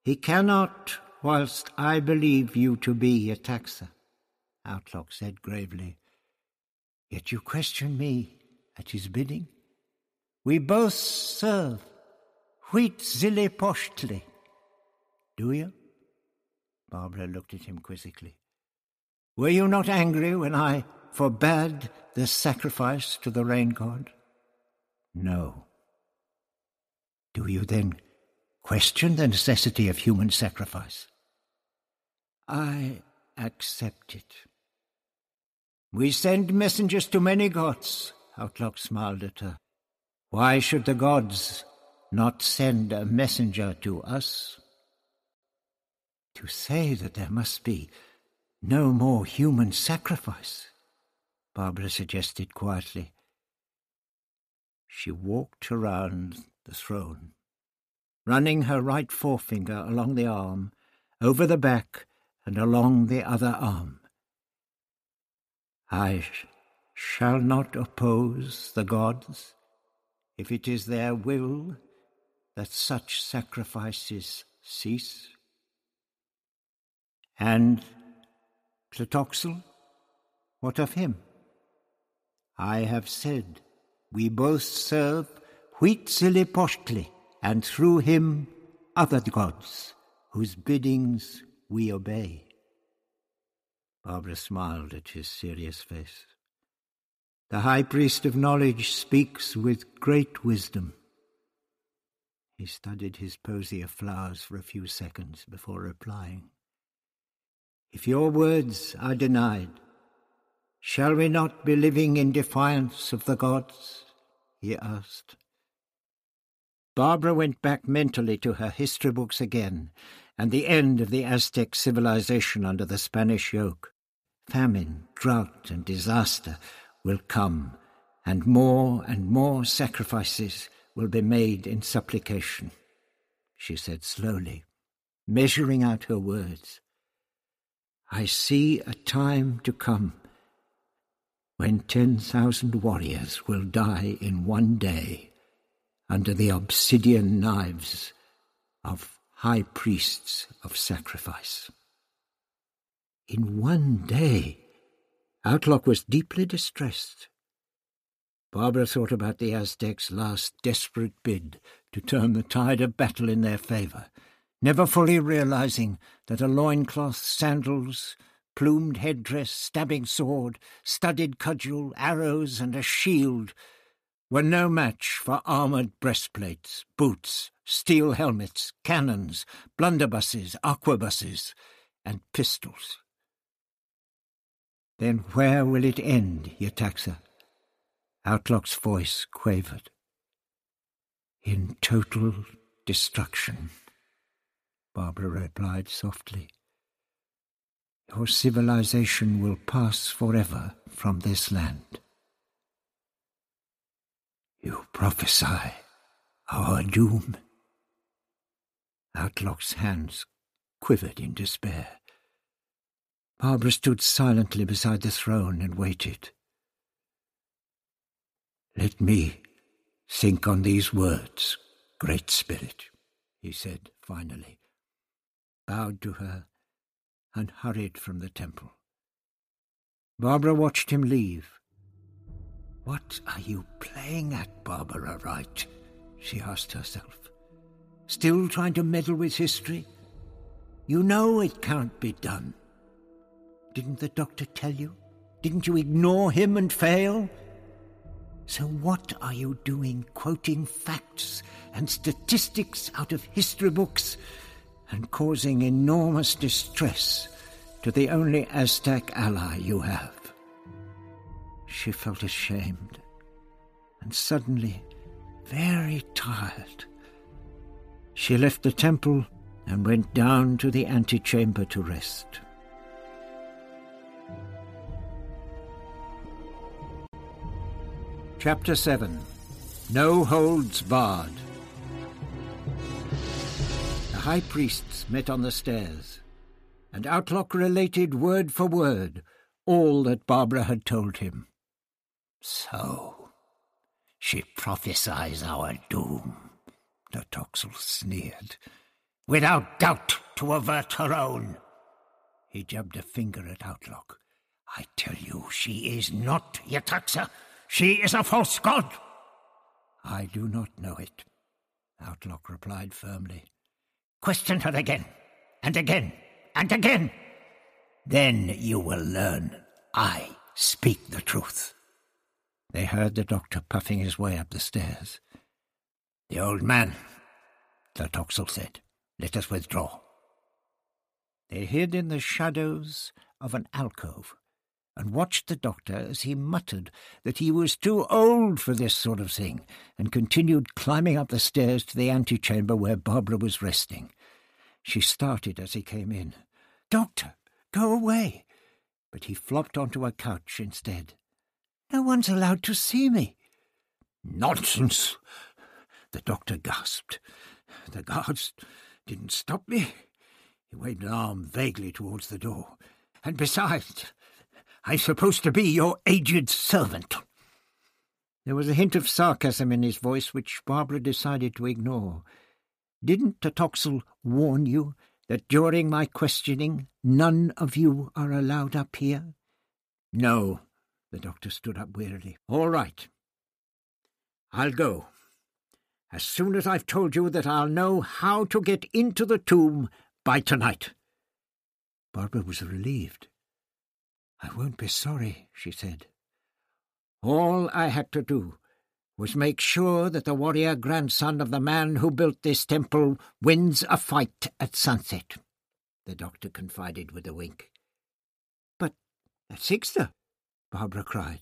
He cannot whilst I believe you to be a taxa, Autloc said gravely. Yet you question me at his bidding? We both serve Huitzilopochtli. Do you? Barbara looked at him quizzically. Were you not angry when I forbade the sacrifice to the rain god? No. Do you then question the necessity of human sacrifice? I accept it. We send messengers to many gods, Autloc smiled at her. Why should the gods not send a messenger to us? To say that there must be no more human sacrifice, Barbara suggested quietly. She walked around the throne, running her right forefinger along the arm, over the back, and along the other arm. I shall not oppose the gods if it is their will that such sacrifices cease. And Tlotoxl, what of him? I have said we both serve Huitzilopochtli, and through him other gods, whose biddings we obey. Barbara smiled at his serious face. The high priest of knowledge speaks with great wisdom. He studied his posy of flowers for a few seconds before replying. If your words are denied, shall we not be living in defiance of the gods? he asked. Barbara went back mentally to her history books again and the end of the Aztec civilization under the Spanish yoke. Famine, drought, and disaster will come, and more and more sacrifices will be made in supplication, she said slowly, measuring out her words. I see a time to come when ten thousand warriors will die in one day under the obsidian knives of high priests of sacrifice. In one day, Autloc was deeply distressed. Barbara thought about the Aztecs' last desperate bid to turn the tide of battle in their favour, never fully realizing that a loincloth, sandals, plumed headdress, stabbing sword, studded cudgel, arrows, and a shield were no match for armoured breastplates, boots, steel helmets, cannons, blunderbusses, arquebuses, and pistols. Then where will it end, Yetaxa? Autloc's voice quavered. In total destruction, Barbara replied softly. Your civilization will pass forever from this land. You prophesy our doom. Autloc's hands quivered in despair. Barbara stood silently beside the throne and waited. Let me think on these words, Great Spirit, he said finally, bowed to her, and hurried from the temple. Barbara watched him leave, what are you playing at, Barbara Wright? she asked herself. Still trying to meddle with history? You know it can't be done. Didn't the doctor tell you? Didn't you ignore him and fail? So what are you doing quoting facts and statistics out of history books and causing enormous distress to the only Aztec ally you have? She felt ashamed and suddenly very tired. She left the temple and went down to the antechamber to rest. Chapter 7 No Holds Barred The high priests met on the stairs, and Autloc related word for word all that Barbara had told him. So, she prophesies our doom, Tlotoxl sneered, without doubt to avert her own. He jabbed a finger at Autloc. I tell you, she is not Yetaxa. She is a false god. I do not know it, Autloc replied firmly. Question her again, and again, and again. Then you will learn I speak the truth. They heard the doctor puffing his way up the stairs. The old man, Tlotoxl said. Let us withdraw. They hid in the shadows of an alcove and watched the doctor as he muttered that he was too old for this sort of thing, and continued climbing up the stairs to the antechamber where Barbara was resting. She started as he came in. Doctor, go away! But he flopped onto a couch instead. No one's allowed to see me. Nonsense! The doctor gasped. The guards didn't stop me. He waved an arm vaguely towards the door. And besides, I'm supposed to be your aged servant. There was a hint of sarcasm in his voice which Barbara decided to ignore. Didn't Tlotoxl warn you that during my questioning none of you are allowed up here? No. The doctor stood up wearily. All right. I'll go. As soon as I've told you that I'll know how to get into the tomb by tonight. Barbara was relieved. I won't be sorry, she said. All I had to do was make sure that the warrior grandson of the man who built this temple wins a fight at sunset, the doctor confided with a wink. But that's Ixta, Barbara cried.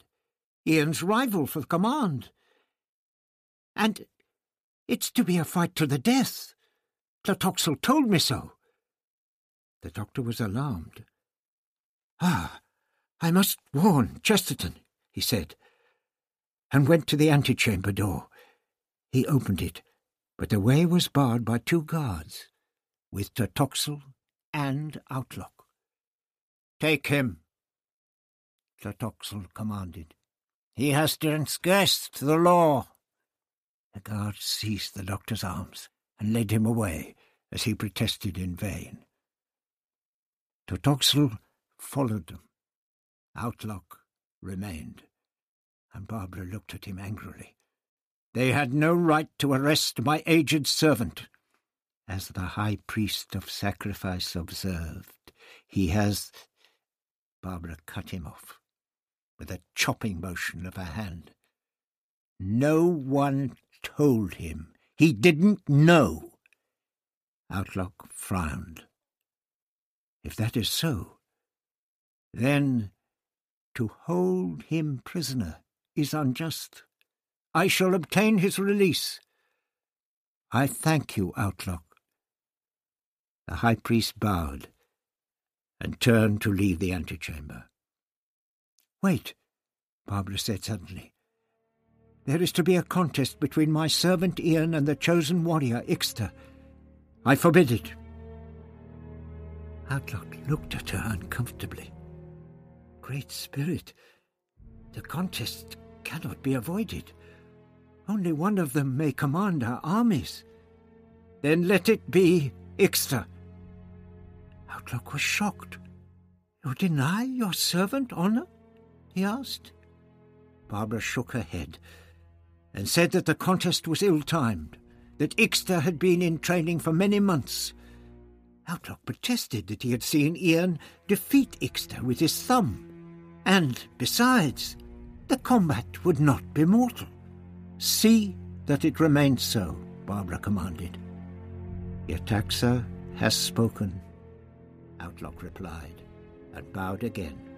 Ian's rival for the command. And it's to be a fight to the death. Tlotoxl told me so. The doctor was alarmed. Ah, I must warn Chesterton, he said, and went to the antechamber door. He opened it, but the way was barred by two guards, with Tlotoxl and Autloc. Take him, Tlotoxl commanded. He has transgressed the law. The guards seized the doctor's arms and led him away as he protested in vain. Tlotoxl followed them. Autloc remained, and Barbara looked at him angrily. They had no right to arrest my aged servant. As the high priest of sacrifice observed, he has. Barbara cut him off with a chopping motion of her hand. No one told him. He didn't know. Autloc frowned. If that is so, then to hold him prisoner is unjust. I shall obtain his release. I thank you, Autloc. The high priest bowed and turned to leave the antechamber. Wait, Barbara said suddenly. There is to be a contest between my servant Ian and the chosen warrior Ixta. I forbid it. Autloc looked at her uncomfortably. Great Spirit, the contest cannot be avoided. Only one of them may command our armies. Then let it be Ixta. Autloc was shocked. You deny your servant honor? He asked. Barbara shook her head and said that the contest was ill-timed, that Ixta had been in training for many months. Autloc protested that he had seen Ian defeat Ixta with his thumb, and, besides, the combat would not be mortal. See that it remains so, Barbara commanded. Yetaxa has spoken, Autloc replied, and bowed again.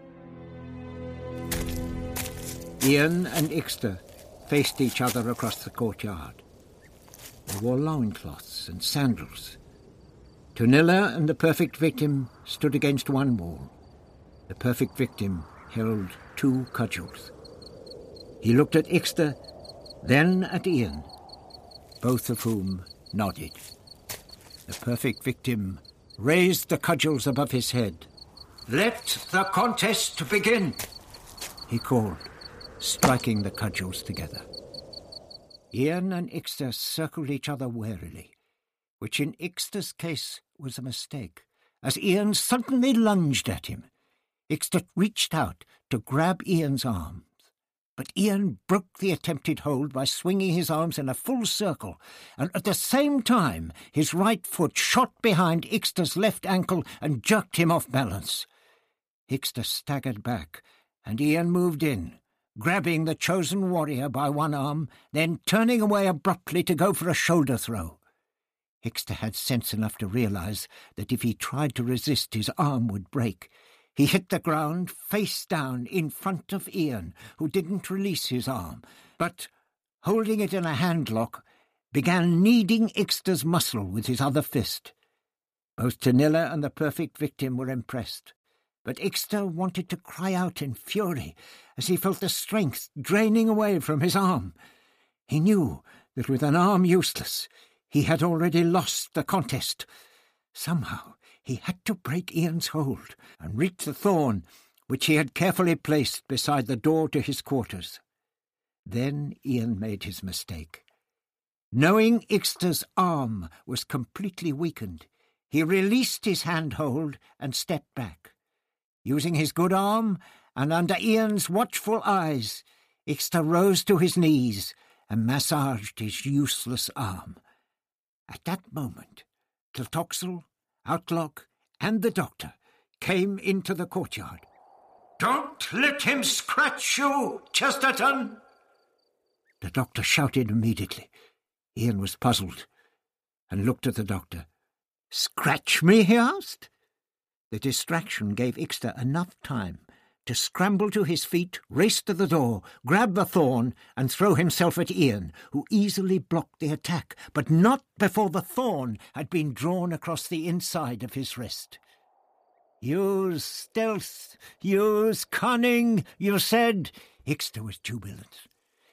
Ian and Ixta faced each other across the courtyard. They wore loincloths and sandals. Tonila and the perfect victim stood against one wall. The perfect victim held two cudgels. He looked at Ixta, then at Ian, both of whom nodded. The perfect victim raised the cudgels above his head. Let the contest begin, he called, striking the cudgels together. Ian and Ixta circled each other warily, which in Ixta's case was a mistake, as Ian suddenly lunged at him. Ixta reached out to grab Ian's arms, but Ian broke the attempted hold by swinging his arms in a full circle, and at the same time his right foot shot behind Ixta's left ankle and jerked him off balance. Ixta staggered back, and Ian moved in, grabbing the chosen warrior by one arm, then turning away abruptly to go for a shoulder throw. Ixta had sense enough to realize that if he tried to resist, his arm would break. He hit the ground face down in front of Ian, who didn't release his arm, but, holding it in a handlock, began kneading Ixta's muscle with his other fist. Both Tonila and the perfect victim were impressed. But Ixta wanted to cry out in fury as he felt the strength draining away from his arm. He knew that with an arm useless, he had already lost the contest. Somehow he had to break Ian's hold and reach the thorn which he had carefully placed beside the door to his quarters. Then Ian made his mistake. Knowing Ixta's arm was completely weakened, he released his handhold and stepped back. Using his good arm, and under Ian's watchful eyes, Ixta rose to his knees and massaged his useless arm. At that moment, Tlotoxl, Autloc, and the doctor came into the courtyard. Don't let him scratch you, Chesterton! The doctor shouted immediately. Ian was puzzled and looked at the doctor. Scratch me? he asked. The distraction gave Ixta enough time to scramble to his feet, race to the door, grab the thorn, and throw himself at Ian, who easily blocked the attack, but not before the thorn had been drawn across the inside of his wrist. Use stealth, use cunning, you said. Ixta was jubilant.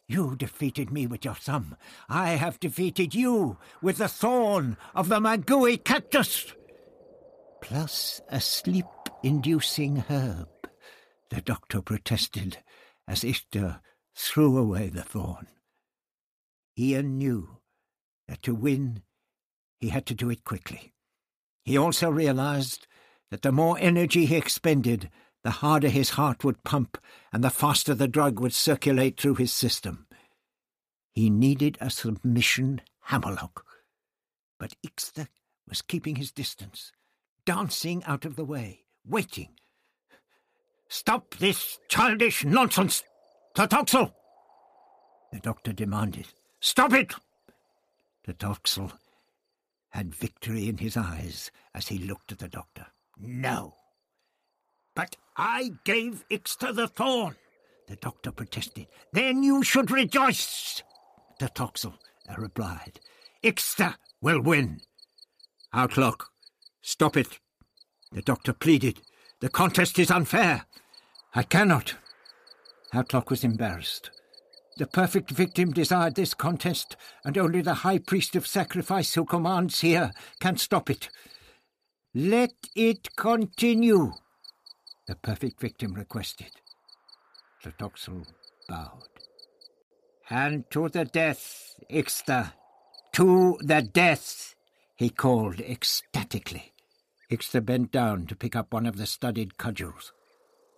You defeated me with your thumb. I have defeated you with the thorn of the maguey cactus plus a sleep inducing herb, the doctor protested as Ixta threw away the thorn. Ian knew that to win he had to do it quickly. He also realized that the more energy he expended, the harder his heart would pump and the faster the drug would circulate through his system. He needed a submission hammerlock, but Ixta was keeping his distance dancing out of the way, waiting. Stop this childish nonsense, Tlotoxl! The doctor demanded. Stop it! Tlotoxl had victory in his eyes as he looked at the doctor. No. But I gave Ixta the thorn, the doctor protested. Then you should rejoice, Tlotoxl replied. Ixta will win. Autloc, Stop it. The doctor pleaded. The contest is unfair. I cannot. Autloc was embarrassed. The perfect victim desired this contest, and only the high priest of sacrifice who commands here can stop it. Let it continue, the perfect victim requested. Tlotoxl bowed. And to the death, Ixta, to the death, he called ecstatically. Ixta bent down to pick up one of the studded cudgels.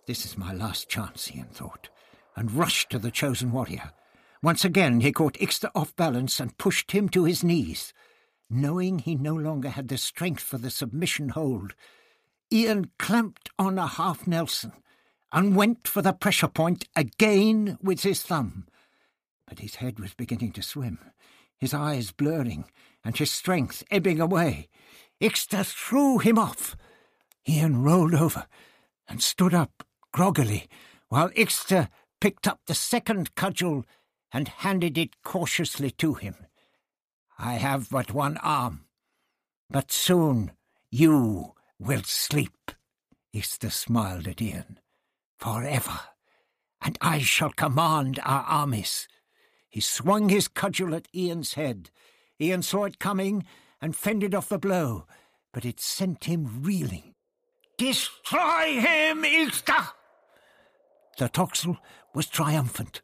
This is my last chance, Ian thought, and rushed to the chosen warrior. Once again he caught Ixta off balance and pushed him to his knees. Knowing he no longer had the strength for the submission hold, Ian clamped on a half Nelson and went for the pressure point again with his thumb. But his head was beginning to swim, his eyes blurring, and his strength ebbing away. Ixta threw him off. Ian rolled over and stood up groggily, while Ixta picked up the second cudgel and handed it cautiously to him. I have but one arm, but soon you will sleep. Ixta smiled at Ian. Forever, and I shall command our armies. He swung his cudgel at Ian's head, Ian saw it coming and fended off the blow, but it sent him reeling. Destroy him, Ixta! Tlotoxl was triumphant.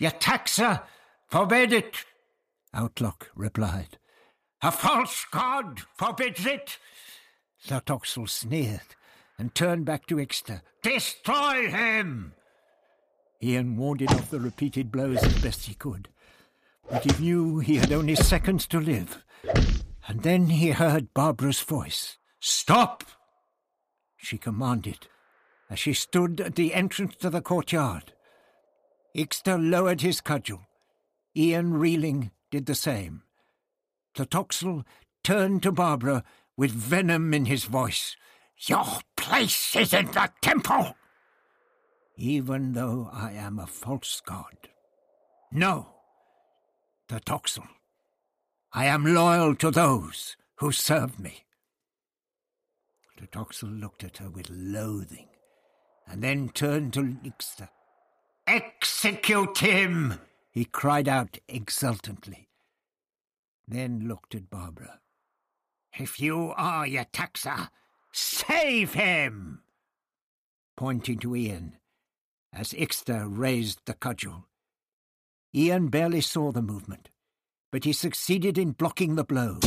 Yetaxa forbid it, Autloc replied. A false god forbids it. Tlotoxl sneered and turned back to Ixta. Destroy him! Ian warded off the repeated blows as best he could. But he knew he had only seconds to live. And then he heard Barbara's voice. Stop! She commanded as she stood at the entrance to the courtyard. Ixta lowered his cudgel. Ian, reeling, did the same. Tlotoxl turned to Barbara with venom in his voice. Your place is in the temple! Even though I am a false god. No, Tlotoxl. I am loyal to those who serve me. Tlotoxl looked at her with loathing, and then turned to Ixta. Execute him! he cried out exultantly. Then looked at Barbara. If you are Yetaxa, save him! Pointing to Ian, as Ixta raised the cudgel. Ian barely saw the movement, but he succeeded in blocking the blow,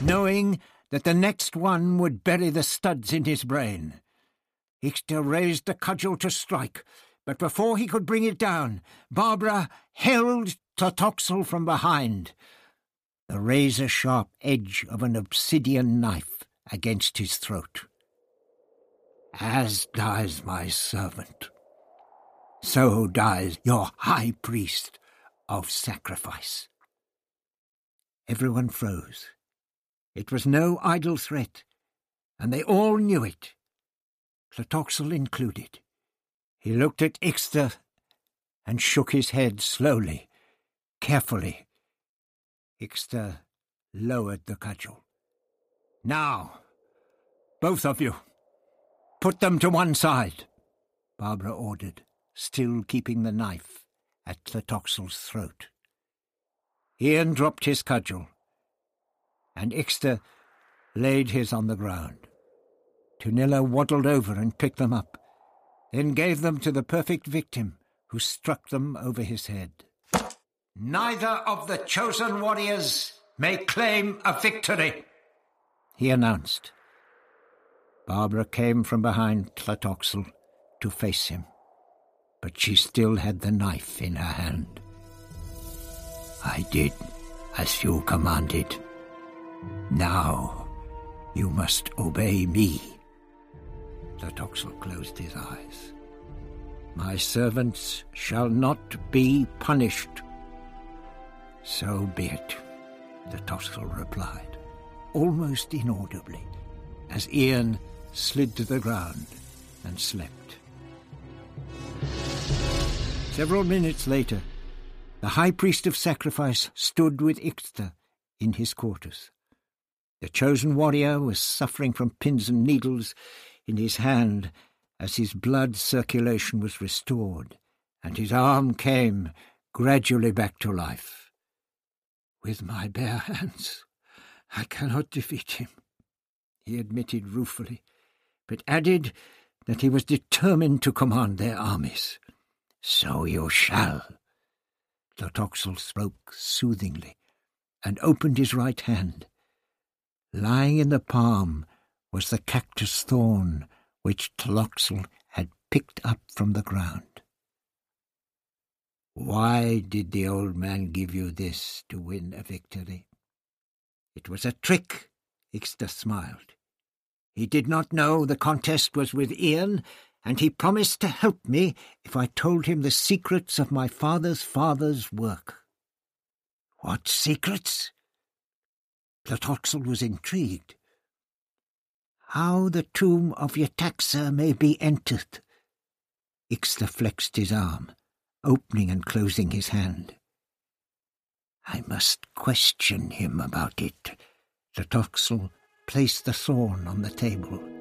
knowing that the next one would bury the studs in his brain. Ixta raised the cudgel to strike, but before he could bring it down, Barbara held Tlotoxl from behind, the razor-sharp edge of an obsidian knife against his throat. As dies my servant, so dies your high priest of sacrifice. Everyone froze. It was no idle threat, and they all knew it, Tlotoxl included. He looked at Ixta and shook his head slowly, carefully. Ixta lowered the cudgel. Now, both of you, put them to one side, Barbara ordered, still keeping the knife at Tlotoxl's throat. Ian dropped his cudgel, and Ixta laid his on the ground. Tonila waddled over and picked them up, then gave them to the perfect victim, who struck them over his head. Neither of the chosen warriors may claim a victory, he announced. Barbara came from behind Tlotoxl to face him, but she still had the knife in her hand. I did as you commanded. Now you must obey me. Tlotoxl closed his eyes. My servants shall not be punished. So be it, Tlotoxl replied, almost inaudibly, as Ian slid to the ground and slept. Several minutes later, the high priest of sacrifice stood with Ixta in his quarters. The chosen warrior was suffering from pins and needles in his hand as his blood circulation was restored, and his arm came gradually back to life. With my bare hands, I cannot defeat him, he admitted ruefully, but added that he was determined to command their armies. So you shall. Tlotoxl spoke soothingly, and opened his right hand. Lying in the palm was the cactus thorn which Tlotoxl had picked up from the ground. Why did the old man give you this to win a victory? It was a trick, Ixta smiled. He did not know the contest was with Ian, and he promised to help me if I told him the secrets of my father's father's work. What secrets? Tlotoxl was intrigued how the tomb of Yetaxa may be entered. Ixta flexed his arm, opening and closing his hand. I must question him about it. Tlotoxl placed the thorn on the table.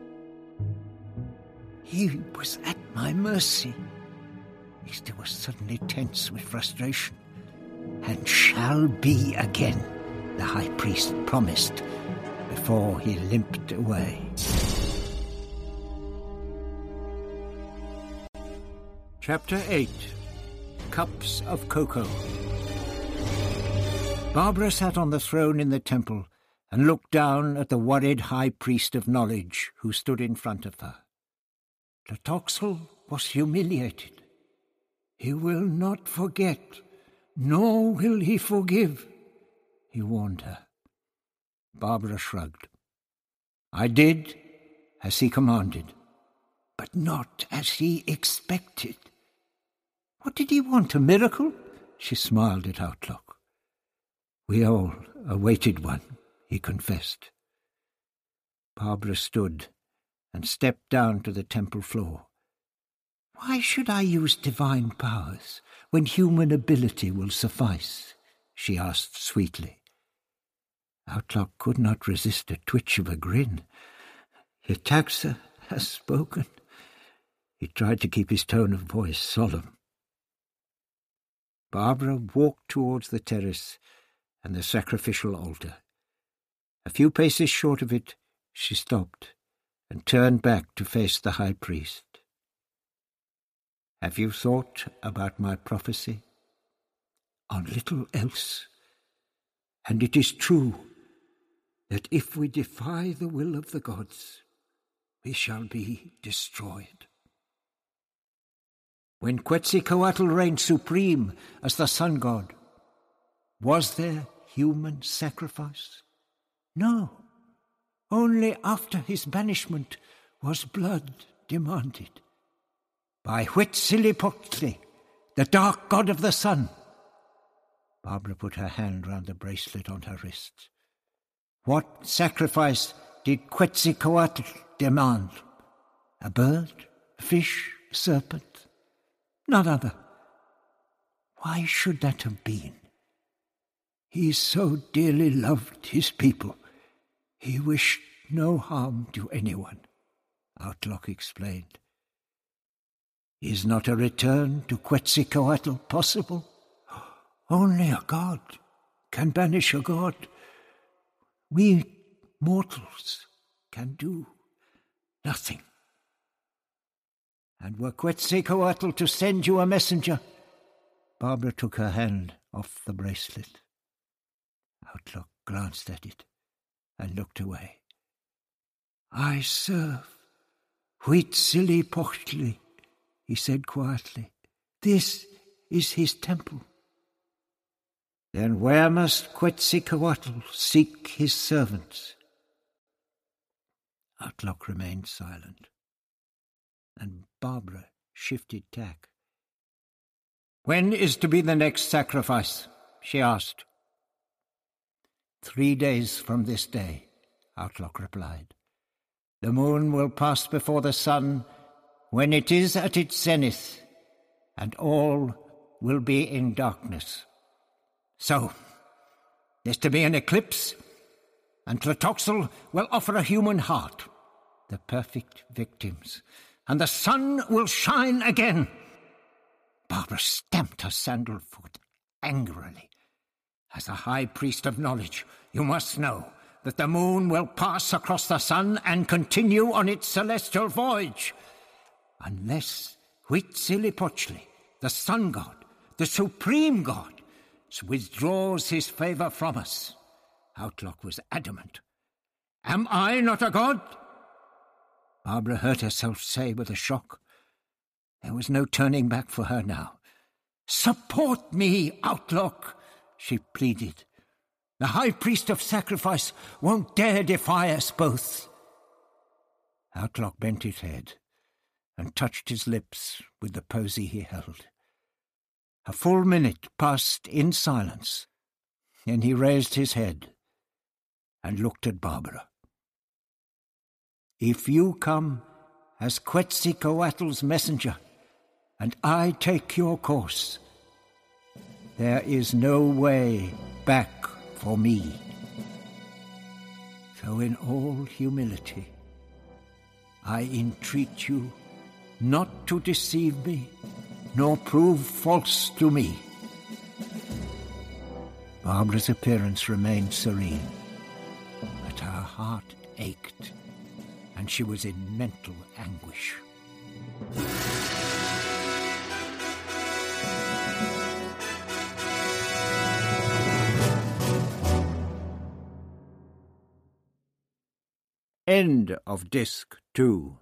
He was at my mercy. Ixta was suddenly tense with frustration. And shall be again, the high priest promised before he limped away. Chapter 8 Cups of Cocoa Barbara sat on the throne in the temple and looked down at the worried high priest of knowledge who stood in front of her. Tlotoxl was humiliated. He will not forget, nor will he forgive, he warned her. Barbara shrugged. I did as he commanded, but not as he expected. What did he want, a miracle? She smiled at Autloc. We all awaited one, he confessed. Barbara stood and stepped down to the temple floor. Why should I use divine powers when human ability will suffice? she asked sweetly. Autloc could not resist a twitch of a grin. Yetaxa has spoken. He tried to keep his tone of voice solemn. Barbara walked towards the terrace and the sacrificial altar. A few paces short of it, she stopped and turned back to face the high priest. Have you thought about my prophecy? On little else. And it is true that if we defy the will of the gods, we shall be destroyed. When Quetzalcoatl reigned supreme as the sun god, was there human sacrifice? No. Only after his banishment was blood demanded. By Huitzilopochtli, the dark god of the sun. Barbara put her hand round the bracelet on her wrist. What sacrifice did Quetzalcoatl demand? A bird? A fish? A serpent? none other. Why should that have been? He so dearly loved his people. He wished no harm to anyone, Autloc explained. Is not a return to Quetzalcoatl possible? Only a god can banish a god. We mortals can do nothing and were Quetzalcoatl to send you a messenger? Barbara took her hand off the bracelet. Autloc glanced at it and looked away. I serve Huitzilopochtli, he said quietly. This is his temple. Then where must Quetzalcoatl seek his servants? Autloc remained silent and Barbara shifted tack. When is to be the next sacrifice? she asked. Three days from this day, Autloc replied. The moon will pass before the sun when it is at its zenith, and all will be in darkness. So, there's to be an eclipse, and Tlotoxl will offer a human heart, the perfect victims and the sun will shine again. Barbara stamped her sandal foot angrily. As a high priest of knowledge, you must know that the moon will pass across the sun and continue on its celestial voyage. Unless Huitzilopochtli, the sun god, the supreme god, withdraws his favor from us. Autloc was adamant. Am I not a god? Barbara heard herself say with a shock. There was no turning back for her now. Support me, Autloc, she pleaded. The high priest of sacrifice won't dare defy us both. Autloc bent his head and touched his lips with the posy he held. A full minute passed in silence. Then he raised his head and looked at Barbara. If you come as Quetzalcoatl's messenger, and I take your course, there is no way back for me. So, in all humility, I entreat you not to deceive me, nor prove false to me. Barbara's appearance remained serene, but her heart ached, and she was in mental anguish. End of Disc 2